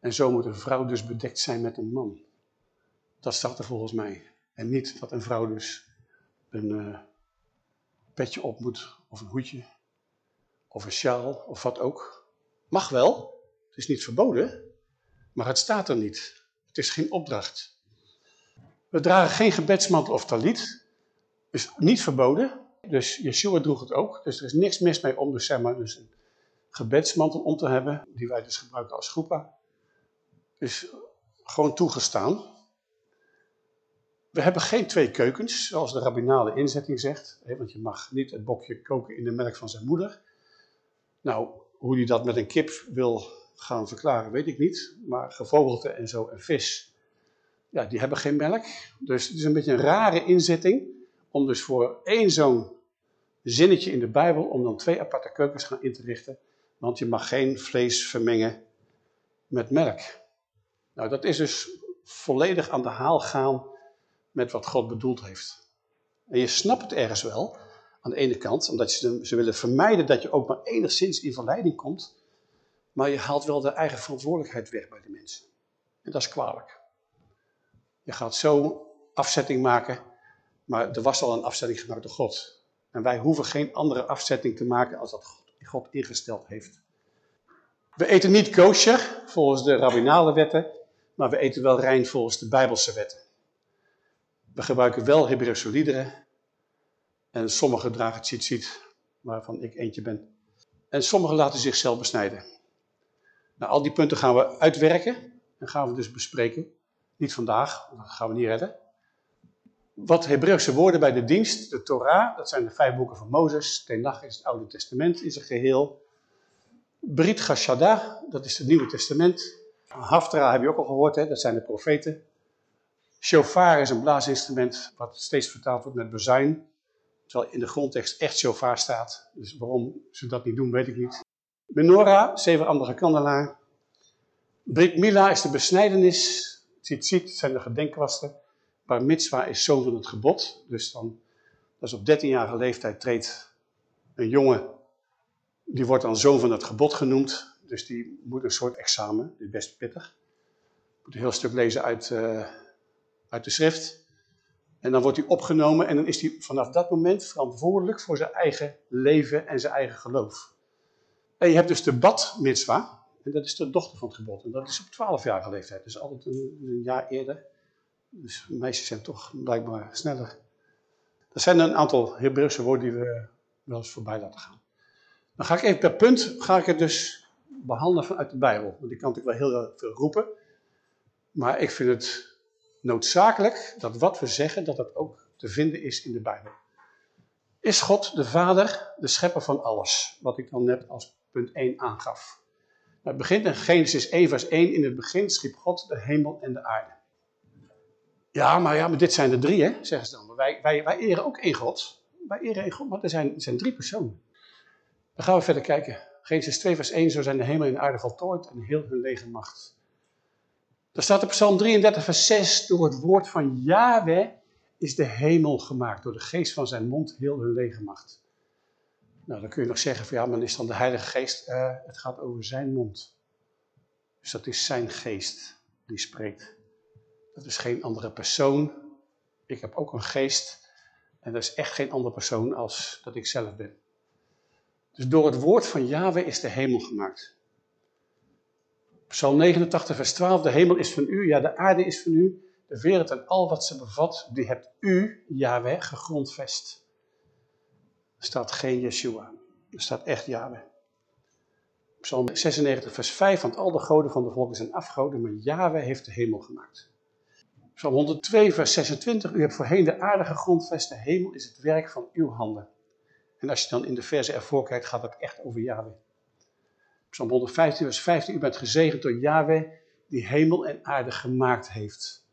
En zo moet een vrouw dus bedekt zijn met een man. Dat staat er volgens mij. En niet dat een vrouw dus een uh, petje op moet, of een hoedje, of een sjaal, of wat ook. Mag wel, het is niet verboden, maar het staat er niet. Het is geen opdracht. We dragen geen gebedsmantel of talit, is niet verboden. Dus Yeshua droeg het ook, dus er is niks mis mee om dus, zeg maar, dus een gebedsmantel om te hebben, die wij dus gebruiken als groepa. Is gewoon toegestaan. We hebben geen twee keukens, zoals de rabbinale inzetting zegt. Want je mag niet het bokje koken in de melk van zijn moeder. Nou, Hoe hij dat met een kip wil gaan verklaren, weet ik niet. Maar gevogelte en zo en vis, ja, die hebben geen melk. Dus het is een beetje een rare inzetting om dus voor één zo'n zinnetje in de Bijbel, om dan twee aparte keukens gaan in te richten. Want je mag geen vlees vermengen met melk. Nou, dat is dus volledig aan de haal gaan met wat God bedoeld heeft. En je snapt het ergens wel, aan de ene kant, omdat ze, ze willen vermijden dat je ook maar enigszins in verleiding komt. Maar je haalt wel de eigen verantwoordelijkheid weg bij de mensen. En dat is kwalijk. Je gaat zo afzetting maken, maar er was al een afzetting gemaakt door God. En wij hoeven geen andere afzetting te maken als dat God ingesteld heeft. We eten niet kosher volgens de rabbinale wetten, maar we eten wel rein volgens de Bijbelse wetten. We gebruiken wel Hebreeuwse liederen. En sommigen dragen tzitzit, waarvan ik eentje ben. En sommigen laten zichzelf besnijden. Nou, al die punten gaan we uitwerken en gaan we dus bespreken. Niet vandaag, dat gaan we niet redden. Wat Hebreeuwse woorden bij de dienst, de Torah, dat zijn de vijf boeken van Mozes. Tenach is het Oude Testament in zijn geheel. Brit Hashada, dat is het Nieuwe Testament. Haftara heb je ook al gehoord, hè? dat zijn de profeten. Shofar is een blaasinstrument wat steeds vertaald wordt met bezuin. Terwijl in de grondtekst echt shofar staat. Dus waarom ze dat niet doen, weet ik niet. Menorah, zeven andere kandelaar. Brit Mila is de besnijdenis. Tzitzit zijn de gedenkkwasten. Bar mitzwa is zoon van het gebod. Dus dan, is op 13-jarige leeftijd treedt een jongen, die wordt dan zoon van het gebod genoemd. Dus die moet een soort examen, die is best pittig. Moet een heel stuk lezen uit, uh, uit de schrift. En dan wordt hij opgenomen en dan is hij vanaf dat moment verantwoordelijk voor zijn eigen leven en zijn eigen geloof. En je hebt dus de bad mitzwa, en dat is de dochter van het gebod. En dat is op 12-jarige leeftijd, dus altijd een, jaar eerder. Dus meisjes zijn toch blijkbaar sneller. Er zijn een aantal Hebreeuwse woorden die we wel eens voorbij laten gaan. Dan ga ik even per punt, ga ik het dus behandelen vanuit de Bijbel. Want die kan natuurlijk wel heel veel roepen. Maar ik vind het noodzakelijk dat wat we zeggen, dat dat ook te vinden is in de Bijbel. Is God de Vader, de schepper van alles? Wat ik dan net als punt 1 aangaf. Het begint in Genesis 1 vers 1. In het begin schiep God de hemel en de aarde. Ja, maar, ja, maar dit zijn er drie, hè, zeggen ze dan. Wij, wij, wij eren ook één God. Wij eren één God, maar er zijn, zijn drie personen. Dan gaan we verder kijken. Genesis 2 vers 1. Zo zijn de hemel en de aarde voltooid en heel hun legermacht. Er staat in Psalm 33 vers 6. Door het woord van Yahweh is de hemel gemaakt. Door de geest van zijn mond heel hun legermacht. Nou, dan kun je nog zeggen van ja, maar is dan de Heilige Geest, uh, het gaat over zijn mond. Dus dat is zijn geest die spreekt. Dat is geen andere persoon. Ik heb ook een geest en dat is echt geen andere persoon als dat ik zelf ben. Dus door het woord van Yahweh is de hemel gemaakt. Psalm 89 vers 12, de hemel is van u, ja de aarde is van u, de wereld en al wat ze bevat, die hebt u, Yahweh, gegrondvest. Er staat geen Yeshua. Er staat echt Yahweh. Psalm 96 vers 5, want al de goden van de volken zijn afgoden, maar Yahweh heeft de hemel gemaakt. Psalm 102 vers 26, u hebt voorheen de aarde gegrondvest, de hemel is het werk van uw handen. En als je dan in de verse ervoor kijkt, gaat het echt over Yahweh. Psalm 115 vers 15, u bent gezegend door Yahweh, die hemel en aarde gemaakt heeft.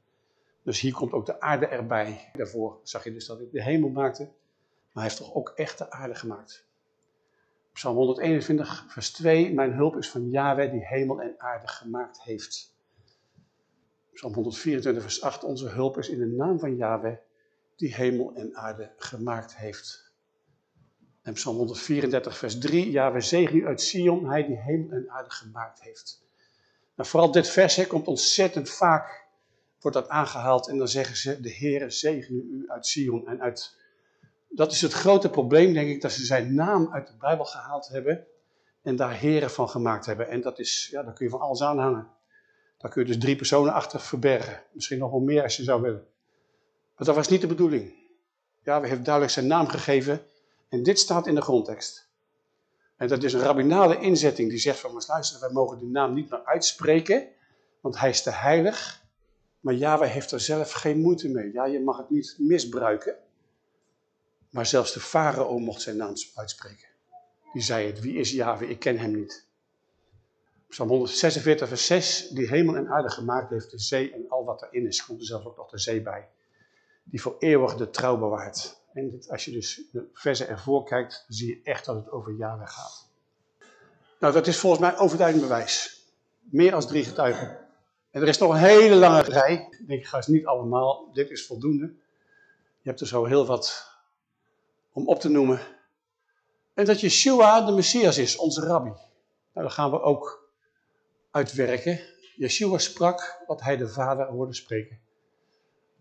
Dus hier komt ook de aarde erbij. Daarvoor zag je dus dat ik de hemel maakte. Maar hij heeft toch ook echt de aarde gemaakt. Psalm 121, vers 2. Mijn hulp is van Yahweh die hemel en aarde gemaakt heeft. Psalm 124, vers 8. Onze hulp is in de naam van Yahweh die hemel en aarde gemaakt heeft. En Psalm 134, vers 3. Yahweh zegen u uit Sion, hij die hemel en aarde gemaakt heeft. Nou, vooral dit vers komt ontzettend vaak, wordt dat aangehaald. En dan zeggen ze, de Heere zegen u uit Sion en uit dat is het grote probleem, denk ik, dat ze zijn naam uit de Bijbel gehaald hebben en daar heren van gemaakt hebben. En dat is, ja, daar kun je van alles aanhangen. Daar kun je dus drie personen achter verbergen. Misschien nog wel meer als je zou willen. Maar dat was niet de bedoeling. Ja, we heeft duidelijk zijn naam gegeven en dit staat in de grondtekst. En dat is een rabbinale inzetting die zegt van, maar luister, wij mogen die naam niet meer uitspreken, want hij is te heilig. Maar Yahweh heeft er zelf geen moeite mee. Ja, je mag het niet misbruiken. Maar zelfs de farao mocht zijn naam uitspreken. die zei het, wie is Yahweh, ik ken hem niet. Psalm 146 vers 6, die hemel en aarde gemaakt heeft, de zee en al wat erin is, komt er zelfs ook nog de zee bij. Die voor eeuwig de trouw bewaart. En als je dus de versen ervoor kijkt, zie je echt dat het over Yahweh gaat. Nou, dat is volgens mij overduidend bewijs. Meer dan drie getuigen. En er is nog een hele lange rij. Ik denk, ga eens niet allemaal. Dit is voldoende. Je hebt er zo heel wat om op te noemen. En dat Yeshua de Messias is, onze rabbi. Nou, dat gaan we ook uitwerken. Yeshua sprak wat hij de Vader hoorde spreken.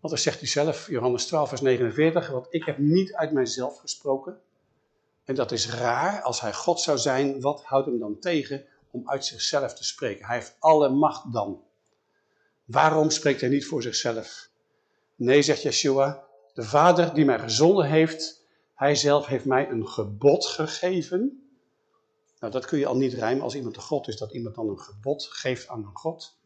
Want dan zegt hij zelf, Johannes 12 vers 49, want ik heb niet uit mijzelf gesproken. En dat is raar, als hij God zou zijn, wat houdt hem dan tegen om uit zichzelf te spreken? Hij heeft alle macht dan. Waarom spreekt hij niet voor zichzelf? Nee, zegt Yeshua, de Vader die mij gezonden heeft, hij zelf heeft mij een gebod gegeven. Nou, dat kun je al niet rijmen als iemand een God is, dat iemand dan een gebod geeft aan een God.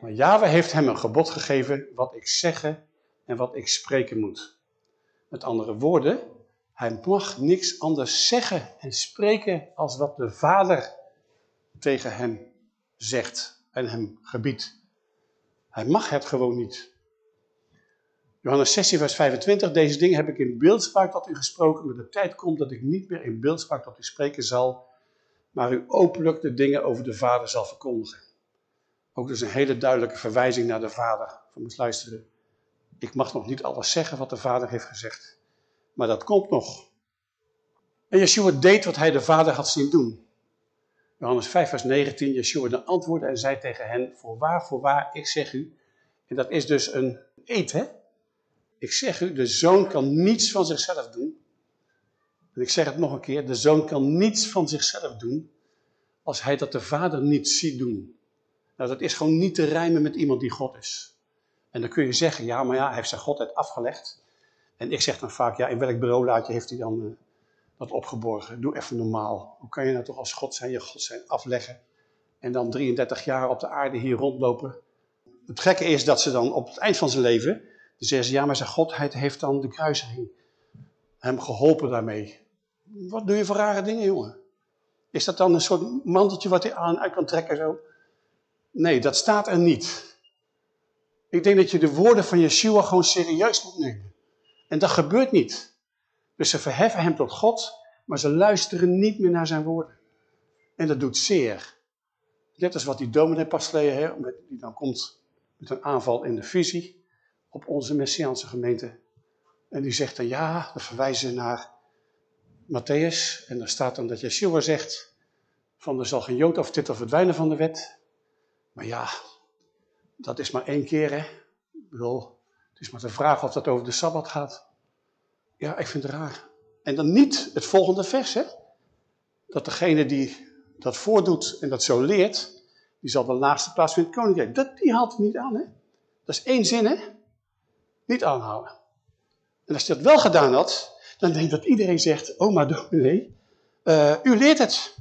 Maar Yahweh heeft hem een gebod gegeven wat ik zeggen en wat ik spreken moet. Met andere woorden, hij mag niks anders zeggen en spreken als wat de Vader tegen hem zegt en hem gebiedt. Hij mag het gewoon niet. Johannes 16 vers 25, deze dingen heb ik in beeldspraak tot u gesproken, maar de tijd komt dat ik niet meer in beeldspraak tot u spreken zal, maar u openlijk de dingen over de Vader zal verkondigen. Ook dus een hele duidelijke verwijzing naar de Vader. Van moet luisteren, ik mag nog niet alles zeggen wat de Vader heeft gezegd, maar dat komt nog. En Yeshua deed wat hij de Vader had zien doen. Johannes 5 vers 19, Yeshua de antwoordde en zei tegen hen, voorwaar, voorwaar, ik zeg u. En dat is dus een eet, hè? Ik zeg u, de zoon kan niets van zichzelf doen. En ik zeg het nog een keer, de zoon kan niets van zichzelf doen als hij dat de vader niet ziet doen. Nou, dat is gewoon niet te rijmen met iemand die God is. En dan kun je zeggen, ja, maar ja, hij heeft zijn godheid afgelegd. En ik zeg dan vaak, ja, in welk bureaulaadje heeft hij dan uh, dat opgeborgen? Doe even normaal. Hoe kan je nou toch als God zijn, je God zijn afleggen? En dan 33 jaar op de aarde hier rondlopen. Het gekke is dat ze dan op het eind van zijn leven, dan zeggen ze, ja, maar zijn godheid heeft dan de kruisiging hem geholpen daarmee. Wat doe je voor rare dingen, jongen? Is dat dan een soort manteltje wat hij aan uit kan trekken zo? Nee, dat staat er niet. Ik denk dat je de woorden van Yeshua gewoon serieus moet nemen. En dat gebeurt niet. Dus ze verheffen hem tot God, maar ze luisteren niet meer naar zijn woorden. En dat doet zeer. Net als wat die dominee pas geleden, die dan komt met een aanval in de visie op onze Messiaanse gemeente. En die zegt dan ja, we verwijzen naar Matthäus. En daar staat dan dat Yeshua zegt, van er zal geen jood of titel verdwijnen van de wet. Maar ja, dat is maar één keer hè. Ik bedoel, het is maar de vraag of dat over de Sabbat gaat. Ja, ik vind het raar. En dan niet het volgende vers hè. Dat degene die dat voordoet en dat zo leert, die zal de laagste plaats van het koninkrijk. Dat, die haalt het niet aan hè. Dat is één zin hè. Niet aanhouden. En als je dat wel gedaan had, dan denk ik dat iedereen zegt, oma dominee, uh, u leert het.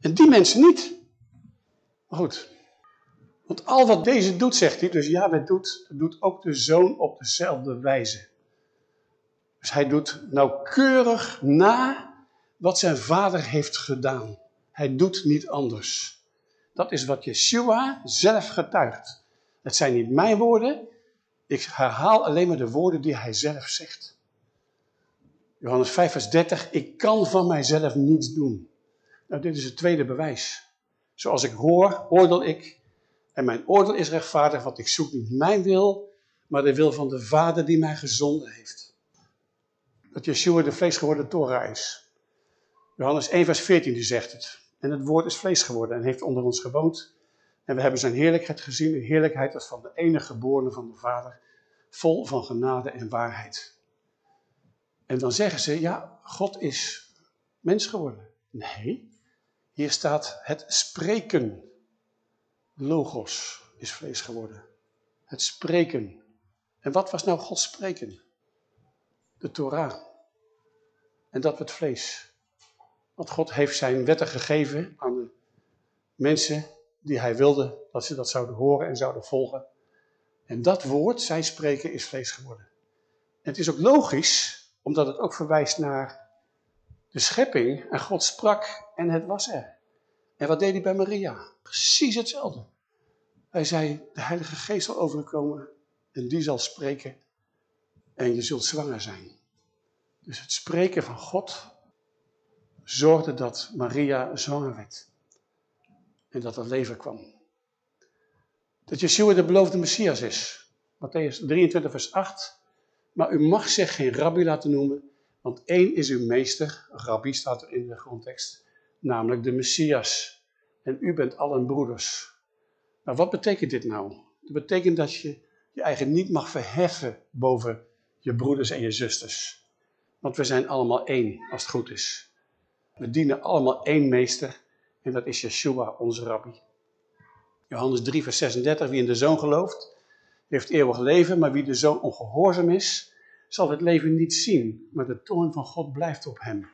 En die mensen niet. Maar goed. Want al wat deze doet, zegt hij, dus ja, het doet, doet ook de zoon op dezelfde wijze. Dus hij doet nauwkeurig na wat zijn vader heeft gedaan. Hij doet niet anders. Dat is wat Yeshua zelf getuigt. Het zijn niet mijn woorden, ik herhaal alleen maar de woorden die hij zelf zegt. Johannes 5 vers 30, ik kan van mijzelf niets doen. Nou, dit is het tweede bewijs. Zoals ik hoor, oordeel ik. En mijn oordeel is rechtvaardig, want ik zoek niet mijn wil, maar de wil van de Vader die mij gezonden heeft. Dat Yeshua de vlees geworden Torah is. Johannes 1 vers 14 die zegt het. En het woord is vlees geworden en heeft onder ons gewoond. En we hebben zijn heerlijkheid gezien, een heerlijkheid als van de enige geborene van de Vader, vol van genade en waarheid. En dan zeggen ze, ja, God is mens geworden. Nee, hier staat het spreken. Logos is vlees geworden. Het spreken. En wat was nou Gods spreken? De Torah. En dat werd vlees. Want God heeft zijn wetten gegeven aan de mensen die hij wilde dat ze dat zouden horen en zouden volgen. En dat woord, zijn spreken, is vlees geworden. En het is ook logisch, omdat het ook verwijst naar de schepping en God sprak en het was er. En wat deed hij bij Maria? Precies hetzelfde. Hij zei, de Heilige Geest zal overkomen en die zal spreken en je zult zwanger zijn. Dus het spreken van God zorgde dat Maria zwanger werd. En dat er leven kwam. Dat Yeshua de beloofde Messias is. Matthäus 23 vers 8. Maar u mag zich geen rabbi laten noemen, want één is uw meester, rabbi staat er in de grondtekst, namelijk de Messias. En u bent allen broeders. Nou, wat betekent dit nou? Dat betekent dat je je eigen niet mag verheffen boven je broeders en je zusters. Want we zijn allemaal één, als het goed is. We dienen allemaal één meester en dat is Yeshua, onze rabbi. Johannes 3, vers 36, wie in de Zoon gelooft, heeft eeuwig leven, maar wie de Zoon ongehoorzaam is, zal het leven niet zien, maar de toorn van God blijft op hem.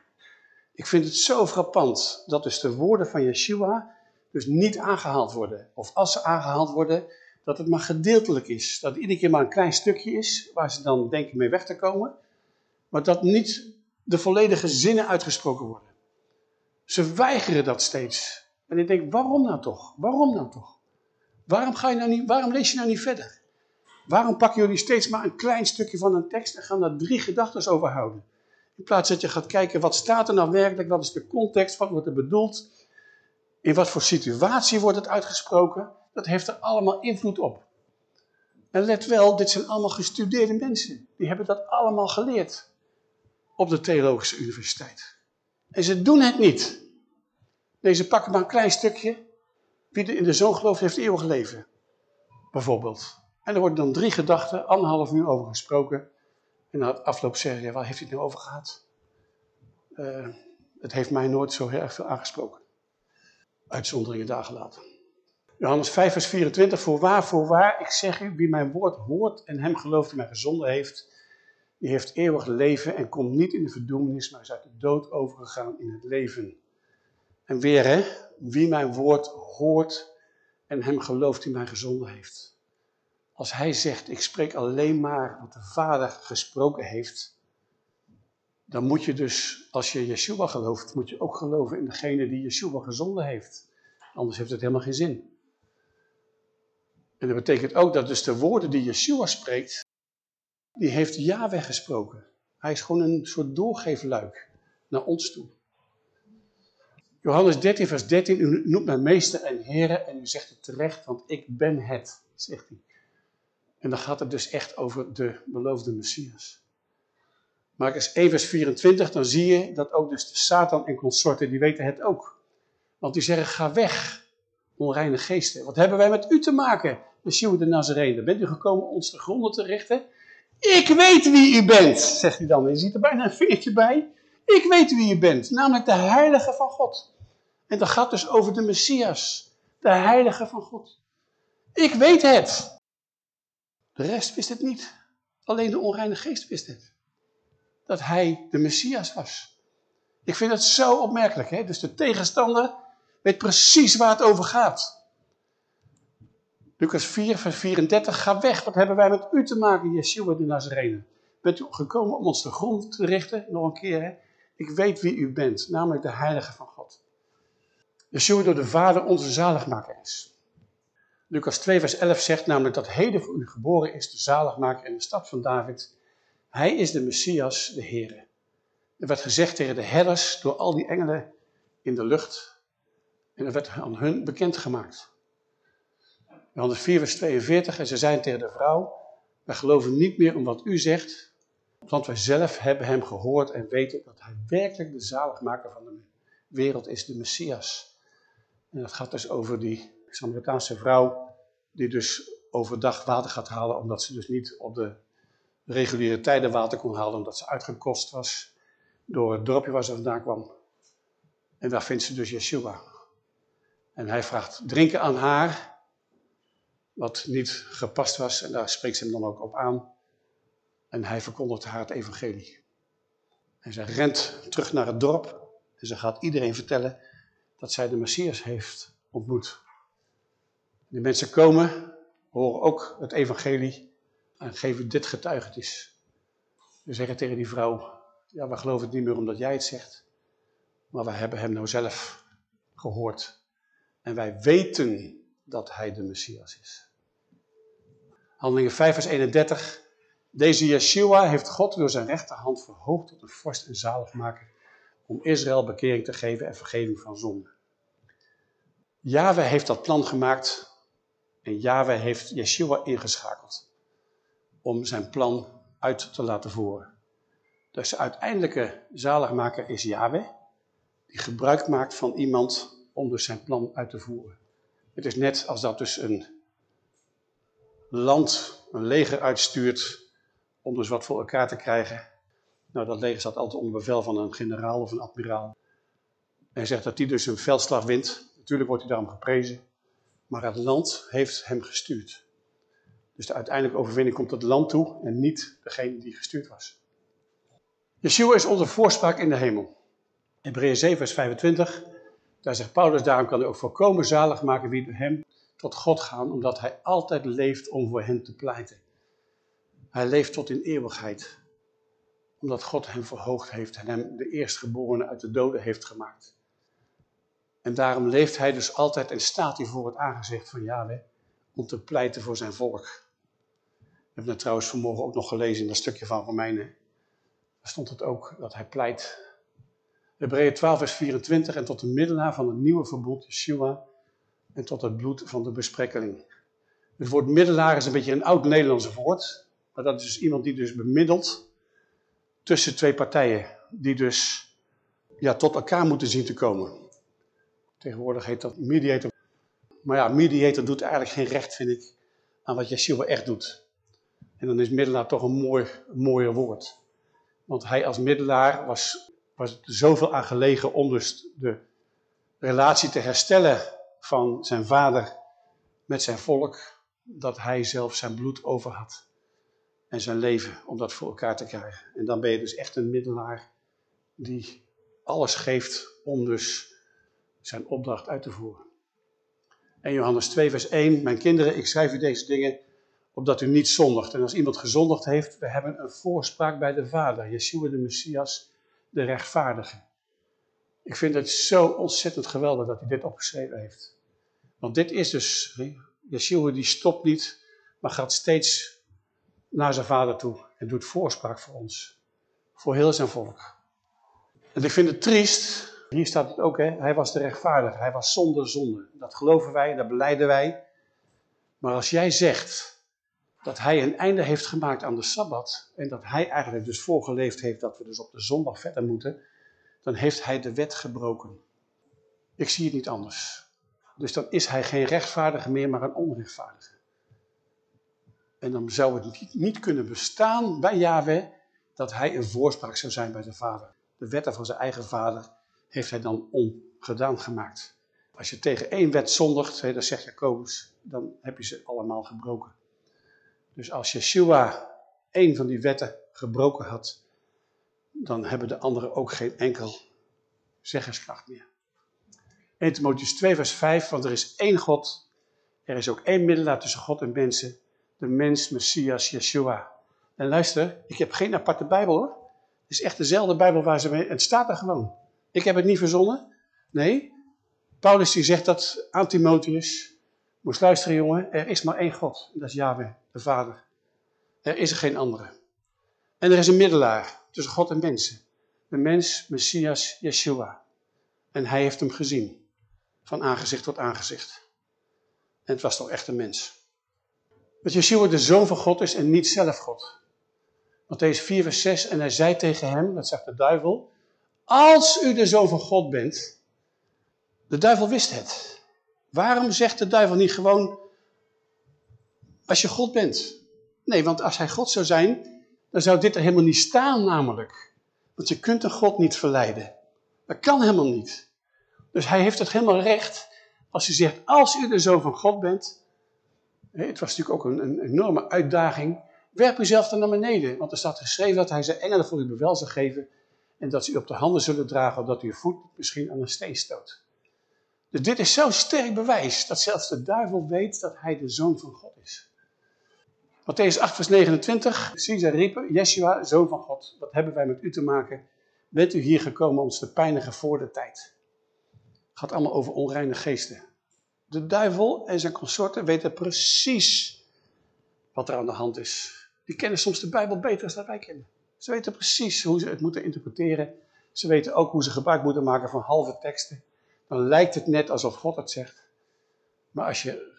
Ik vind het zo frappant dat dus de woorden van Yeshua dus niet aangehaald worden. Of als ze aangehaald worden, dat het maar gedeeltelijk is. Dat iedere keer maar een klein stukje is, waar ze dan denken mee weg te komen. Maar dat niet de volledige zinnen uitgesproken worden. Ze weigeren dat steeds. En ik denk, waarom nou toch? Waarom nou toch? Waarom, ga je nou niet, waarom lees je nou niet verder? Waarom pakken jullie steeds maar een klein stukje van een tekst en gaan daar drie gedachten over houden? In plaats dat je gaat kijken, wat staat er nou werkelijk? Wat is de context? Wat wordt er bedoeld? In wat voor situatie wordt het uitgesproken? Dat heeft er allemaal invloed op. En let wel, dit zijn allemaal gestudeerde mensen. Die hebben dat allemaal geleerd op de Theologische Universiteit. En ze doen het niet. Deze pakken maar een klein stukje. Wie in de zoon gelooft, heeft eeuwig leven. Bijvoorbeeld. En er worden dan drie gedachten, anderhalf uur over gesproken. En na het afloop zeggen, waar heeft hij het nou over gehad? Uh, het heeft mij nooit zo heel erg veel aangesproken. Uitzonderingen daar gelaten. Johannes 5 vers 24, voorwaar, voorwaar, ik zeg u, wie mijn woord hoort en hem gelooft die mij gezonden heeft, die heeft eeuwig leven en komt niet in de verdoemenis, maar is uit de dood overgegaan in het leven. En weer, hè, wie mijn woord hoort en hem gelooft die mij gezonden heeft. Als hij zegt, ik spreek alleen maar wat de Vader gesproken heeft, dan moet je dus, als je Yeshua gelooft, moet je ook geloven in degene die Yeshua gezonden heeft. Anders heeft het helemaal geen zin. En dat betekent ook dat dus de woorden die Yeshua spreekt, die heeft Yahweh gesproken. Hij is gewoon een soort doorgeefluik naar ons toe. Johannes 13 vers 13, u noemt mij meester en heren en u zegt het terecht, want ik ben het, zegt hij. En dan gaat het dus echt over de beloofde Messias. Marcus 1 vers 24, dan zie je dat ook dus de Satan en consorten, die weten het ook. Want die zeggen, ga weg, onreine geesten. Wat hebben wij met u te maken, Yeshua de Nazarene? Bent u gekomen ons te gronden te richten? Ik weet wie u bent, zegt hij dan. Je ziet er bijna een veertje bij. Ik weet wie u bent, namelijk de heilige van God. En dat gaat dus over de Messias, de heilige van God. Ik weet het. De rest wist het niet. Alleen de onreine geest wist het. Dat hij de Messias was. Ik vind het zo opmerkelijk. Hè? Dus de tegenstander weet precies waar het over gaat. Lucas 4, vers 34. Ga weg, wat hebben wij met u te maken, Yeshua de Nazarene? Bent u gekomen om ons de grond te richten? Nog een keer, hè? Ik weet wie u bent, namelijk de heilige van God. Yeshua door de Vader onze zaligmaker is. Lucas 2 vers 11 zegt namelijk dat heden voor u geboren is de zaligmaker in de stad van David. Hij is de Messias, de Heere. Er werd gezegd tegen de herders door al die engelen in de lucht. En dat werd aan hun bekendgemaakt. Johannes 4 vers 42 en ze zeiden tegen de vrouw, wij geloven niet meer om wat u zegt, want wij zelf hebben hem gehoord en weten dat hij werkelijk de zaligmaker van de wereld is, de Messias. En dat gaat dus over die Samaritaanse vrouw die dus overdag water gaat halen omdat ze dus niet op de reguliere tijden water kon halen omdat ze uitgekost was door het dorpje waar ze vandaan kwam. En daar vindt ze dus Yeshua. En hij vraagt drinken aan haar, wat niet gepast was en daar spreekt ze hem dan ook op aan. En hij verkondigt haar het evangelie. En zij rent terug naar het dorp en ze gaat iedereen vertellen dat zij de Messias heeft ontmoet. De mensen komen, horen ook het evangelie en geven dit getuigenis. Ze zeggen tegen die vrouw, ja, we geloven het niet meer omdat jij het zegt, Maar wij hebben hem nou zelf gehoord. En wij weten dat hij de Messias is. Handelingen 5 vers 31. Deze Yeshua heeft God door zijn rechterhand verhoogd tot een vorst en zaligmaker. Om Israël bekering te geven en vergeving van zonde. Yahweh heeft dat plan gemaakt. En Yahweh heeft Yeshua ingeschakeld. Om zijn plan uit te laten voeren. Dus de uiteindelijke zaligmaker is Yahweh. Die gebruik maakt van iemand om dus zijn plan uit te voeren. Het is net als dat dus een land een leger uitstuurt om dus wat voor elkaar te krijgen. Nou, dat leger staat altijd onder bevel van een generaal of een admiraal. En hij zegt dat hij dus een veldslag wint. Natuurlijk wordt hij daarom geprezen. Maar het land heeft hem gestuurd. Dus de uiteindelijke overwinning komt het land toe en niet degene die gestuurd was. Yeshua is onze voorspraak in de hemel. Hebreeën 7 vers 25. Daar zegt Paulus, daarom kan hij ook volkomen zalig maken wie door hem tot God gaan, omdat hij altijd leeft om voor hen te pleiten. Hij leeft tot in eeuwigheid, omdat God hem verhoogd heeft en hem de eerstgeborene uit de doden heeft gemaakt. En daarom leeft hij dus altijd en staat hij voor het aangezicht van Yahweh om te pleiten voor zijn volk. We hebben het trouwens vanmorgen ook nog gelezen in dat stukje van Romeinen. Daar stond het ook dat hij pleit. Hebreeën 12 vers 24 en tot de middelaar van het nieuwe verbond, Yeshua, en tot het bloed van de besprekkeling. Het woord middelaar is een beetje een oud Nederlandse woord. Maar dat is dus iemand die dus bemiddelt tussen twee partijen. Die dus ja, tot elkaar moeten zien te komen. Tegenwoordig heet dat mediator. Maar ja, mediator doet eigenlijk geen recht, vind ik, aan wat Yeshua echt doet. En dan is middelaar toch een, mooi, mooier woord. Want hij als middelaar was, was zoveel aan gelegen om dus de relatie te herstellen van zijn vader met zijn volk, dat hij zelf zijn bloed over had. En zijn leven om dat voor elkaar te krijgen. En dan ben je dus echt een middelaar die alles geeft om dus zijn opdracht uit te voeren. En Johannes 2 vers 1, mijn kinderen, ik schrijf u deze dingen opdat u niet zondigt. En als iemand gezondigd heeft, we hebben een voorspraak bij de Vader, Yeshua de Messias, de rechtvaardige. Ik vind het zo ontzettend geweldig dat hij dit opgeschreven heeft. Want dit is dus, Yeshua die stopt niet, maar gaat steeds naar zijn vader toe en doet voorspraak voor ons. Voor heel zijn volk. En ik vind het triest, hier staat het ook, hè, hij was de rechtvaardige, hij was zonder zonde. Dat geloven wij, dat beleiden wij. Maar als jij zegt dat hij een einde heeft gemaakt aan de Sabbat, en dat hij eigenlijk dus voorgeleefd heeft dat we dus op de zondag verder moeten, dan heeft hij de wet gebroken. Ik zie het niet anders. Dus dan is hij geen rechtvaardige meer, maar een onrechtvaardige. En dan zou het niet, kunnen bestaan bij Yahweh dat hij een voorspraak zou zijn bij de vader. De wetten van zijn eigen vader heeft hij dan ongedaan gemaakt. Als je tegen één wet zondigt, dat zegt Jacobus, dan heb je ze allemaal gebroken. Dus als Yeshua één van die wetten gebroken had, dan hebben de anderen ook geen enkel zeggerskracht meer. 1 Timotheus 2 vers 5, want er is één God, er is ook één middelaar tussen God en mensen, de mens, Messias, Yeshua. En luister, ik heb geen aparte Bijbel hoor. Het is echt dezelfde Bijbel waar ze mee, het staat er gewoon. Ik heb het niet verzonnen. Nee, Paulus die zegt dat aan Timotheus, moest luisteren jongen, er is maar één God. Dat is Yahweh, de Vader. Er is er geen andere. En er is een middelaar tussen God en mensen. De mens, Messias, Yeshua. En hij heeft hem gezien. Van aangezicht tot aangezicht. En het was toch echt een mens. Dat Yeshua de Zoon van God is en niet zelf God. Matthäus 4 vers 6. En hij zei tegen hem, dat zegt de duivel. Als u de Zoon van God bent. De duivel wist het. Waarom zegt de duivel niet gewoon. Als je God bent. Nee, want als hij God zou zijn. Dan zou dit er helemaal niet staan namelijk. Want je kunt een God niet verleiden. Dat kan helemaal niet. Dus hij heeft het helemaal recht als hij zegt, als u de zoon van God bent. Het was natuurlijk ook een, een enorme uitdaging. Werp uzelf dan naar beneden. Want er staat geschreven dat hij zijn engelen voor u bevel zal geven. En dat ze u op de handen zullen dragen, opdat u uw voet misschien aan een steen stoot. Dus dit is zo'n sterk bewijs dat zelfs de duivel weet dat hij de zoon van God is. Matthäus 8 vers 29. Zie, zij riepen, Yeshua, zoon van God, wat hebben wij met u te maken? bent u hier gekomen om ons te pijnigen voor de tijd. Het gaat allemaal over onreine geesten. De duivel en zijn consorten weten precies wat er aan de hand is. Die kennen soms de Bijbel beter dan wij kennen. Ze weten precies hoe ze het moeten interpreteren. Ze weten ook hoe ze gebruik moeten maken van halve teksten. Dan lijkt het net alsof God het zegt. Maar als je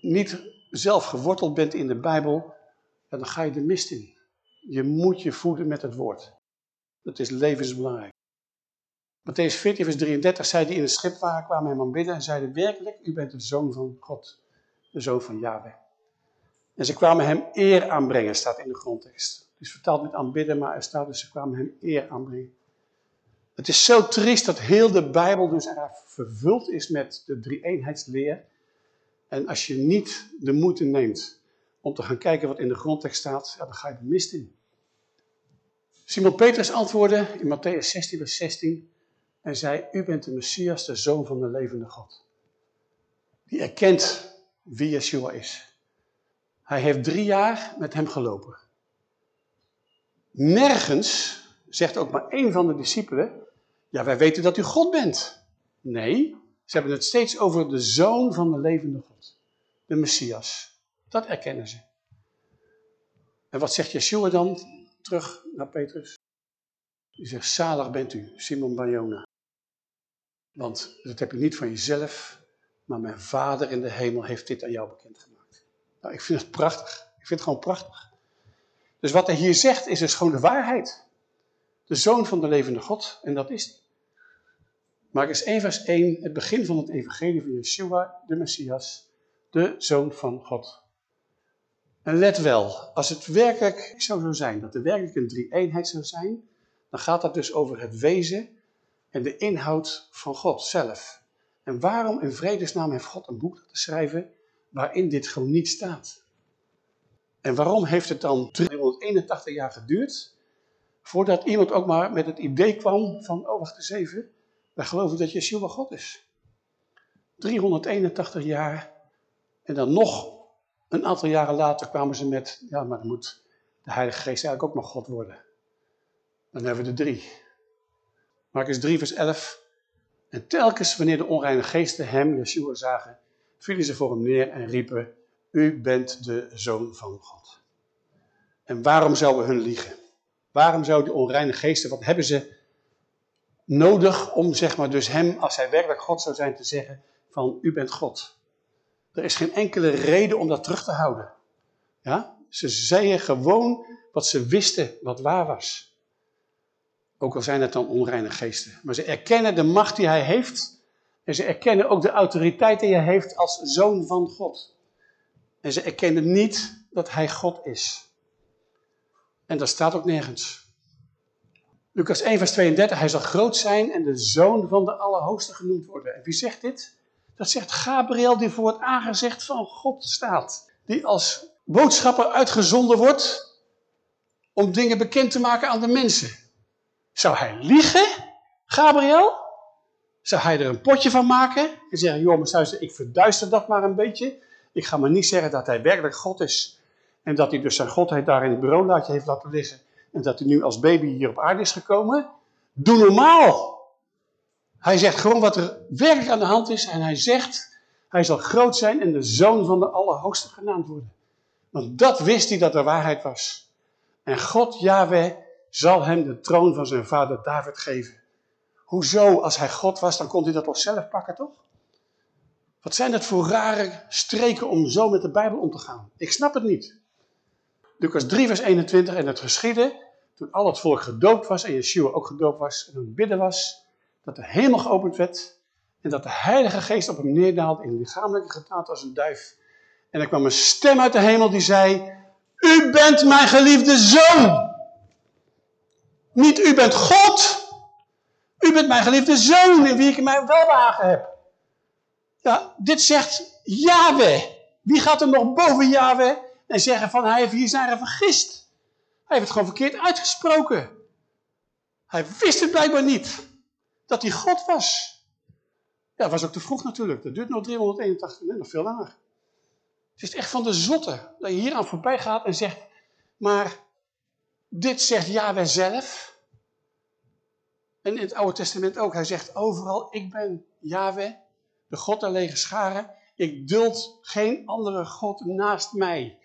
niet zelf geworteld bent in de Bijbel, dan ga je de mist in. Je moet je voeden met het woord. Dat is levensbelangrijk. Matthäus 14 vers 33 zei die in het schip waren, kwamen hem aanbidden en zeiden werkelijk, u bent de zoon van God, de zoon van Yahweh. En ze kwamen hem eer aanbrengen, staat in de grondtekst. Dus vertaald met aanbidden, maar er staat dus ze kwamen hem eer aanbrengen. Het is zo triest dat heel de Bijbel dus vervuld is met de drie-eenheidsleer. En als je niet de moeite neemt om te gaan kijken wat in de grondtekst staat, ja, dan ga je de mist in. Simon Petrus antwoordde in Matthäus 16 vers 16 en zei, u bent de Messias, de Zoon van de levende God. Die erkent wie Yeshua is. Hij heeft drie jaar met hem gelopen. Nergens zegt ook maar één van de discipelen, ja wij weten dat u God bent. Nee, ze hebben het steeds over de Zoon van de levende God. De Messias. Dat erkennen ze. En wat zegt Yeshua dan terug naar Petrus? Die zegt, zalig bent u, Simon Barjona. Want dat heb je niet van jezelf, maar mijn vader in de hemel heeft dit aan jou bekendgemaakt. Nou, ik vind het prachtig. Ik vind het gewoon prachtig. Dus wat hij hier zegt is dus gewoon de waarheid. De zoon van de levende God, en dat is hij. Markus 1 vers 1, het begin van het evangelie van Yeshua, de Messias, de zoon van God. En let wel, als het werkelijk zo zou zijn, dat er werkelijk een drie-eenheid zou zijn, dan gaat dat dus over het wezen en de inhoud van God zelf. En waarom in vredesnaam heeft God een boek te schrijven waarin dit gewoon niet staat? En waarom heeft het dan 381 jaar geduurd voordat iemand ook maar met het idee kwam van, oh wacht eens even, wij geloven dat Yeshua God is. 381 jaar en dan nog een aantal jaren later kwamen ze met, ja maar dan moet de Heilige Geest eigenlijk ook nog God worden. Dan hebben we de drie. Marcus 3 vers 11. En telkens wanneer de onreine geesten hem, Yeshua, zagen, vielen ze voor hem neer en riepen, u bent de Zoon van God. En waarom zouden hun liegen? Waarom zouden die onreine geesten, wat hebben ze nodig om zeg maar dus hem, als hij werkelijk God zou zijn, te zeggen van u bent God. Er is geen enkele reden om dat terug te houden. Ja? Ze zeiden gewoon wat ze wisten wat waar was. Ook al zijn het dan onreine geesten. Maar ze erkennen de macht die hij heeft. En ze erkennen ook de autoriteit die hij heeft als zoon van God. En ze erkennen niet dat hij God is. En dat staat ook nergens. Lucas 1 vers 32, hij zal groot zijn en de zoon van de Allerhoogste genoemd worden. En wie zegt dit? Dat zegt Gabriel die voor het aangezicht van God staat. Die als boodschapper uitgezonden wordt om dingen bekend te maken aan de mensen. Zou hij liegen, Gabriel? Zou hij er een potje van maken en zeggen, joh, maar ik verduister dat maar een beetje. Ik ga maar niet zeggen dat hij werkelijk God is. En dat hij dus zijn godheid daar in het bureaulaadje heeft laten liggen. En dat hij nu als baby hier op aarde is gekomen. Doe normaal. Hij zegt gewoon wat er werkelijk aan de hand is. En hij zegt, hij zal groot zijn en de zoon van de Allerhoogste genaamd worden. Want dat wist hij dat de waarheid was. En God, Yahweh, zal hem de troon van zijn vader David geven. Hoezo, als hij God was, dan kon hij dat toch zelf pakken, toch? Wat zijn dat voor rare streken om zo met de Bijbel om te gaan? Ik snap het niet. Lucas 3 vers 21, en het geschiedde, toen al het volk gedoopt was en Yeshua ook gedoopt was en het bidden was, dat de hemel geopend werd en dat de heilige geest op hem neerdaalde in lichamelijke gedaante als een duif. En er kwam een stem uit de hemel die zei, u bent mijn geliefde zoon. Niet u bent God. U bent mijn geliefde zoon in wie ik mij welbehagen heb. Dit zegt Yahweh. Wie gaat er nog boven Yahweh en zeggen van hij heeft hier zijn vergist. Hij heeft het gewoon verkeerd uitgesproken. Hij wist het blijkbaar niet. Dat hij God was. Ja, was ook te vroeg natuurlijk. Dat duurt nog 381, nee, nog veel langer. Het is echt van de zotte dat je hier aan voorbij gaat en zegt, maar dit zegt Yahweh zelf. En in het Oude Testament ook. Hij zegt overal, ik ben Yahweh, de God der lege scharen. Ik duld geen andere God naast mij.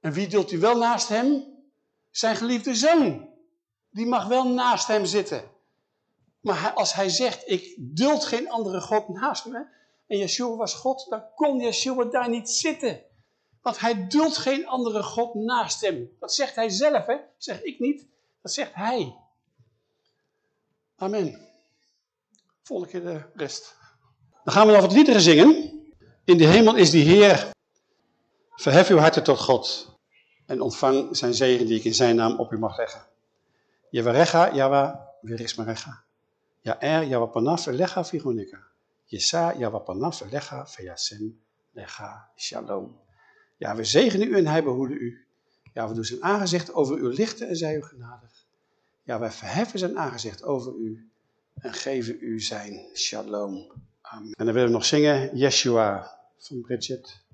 En wie duldt u wel naast hem? Zijn geliefde zoon. Die mag wel naast hem zitten. Maar als hij zegt, ik duld geen andere God naast me. En Yeshua was God, dan kon Yeshua daar niet zitten. Want hij duldt geen andere God naast hem. Dat zegt hij zelf, hè? zeg ik niet. Dat zegt hij. Amen. Volgende keer de rest. Dan gaan we nog wat liederen zingen. In de hemel is die Heer. Verhef uw harten tot God. En ontvang zijn zegen die ik in zijn naam op u mag leggen. Jewarecha, Jawa, Verismarecha. Ja er, Jawa panaf, lecha, vironika. Jesa, Jawa panaf, lecha, vejasem, lecha, shalom. Ja, we zegenen u en hij behoede u. Ja, we doen zijn aangezicht over u lichten en zij u genadig. Ja, wij verheffen zijn aangezicht over u en geven u zijn shalom. En dan willen we nog zingen Yeshua van Bridget.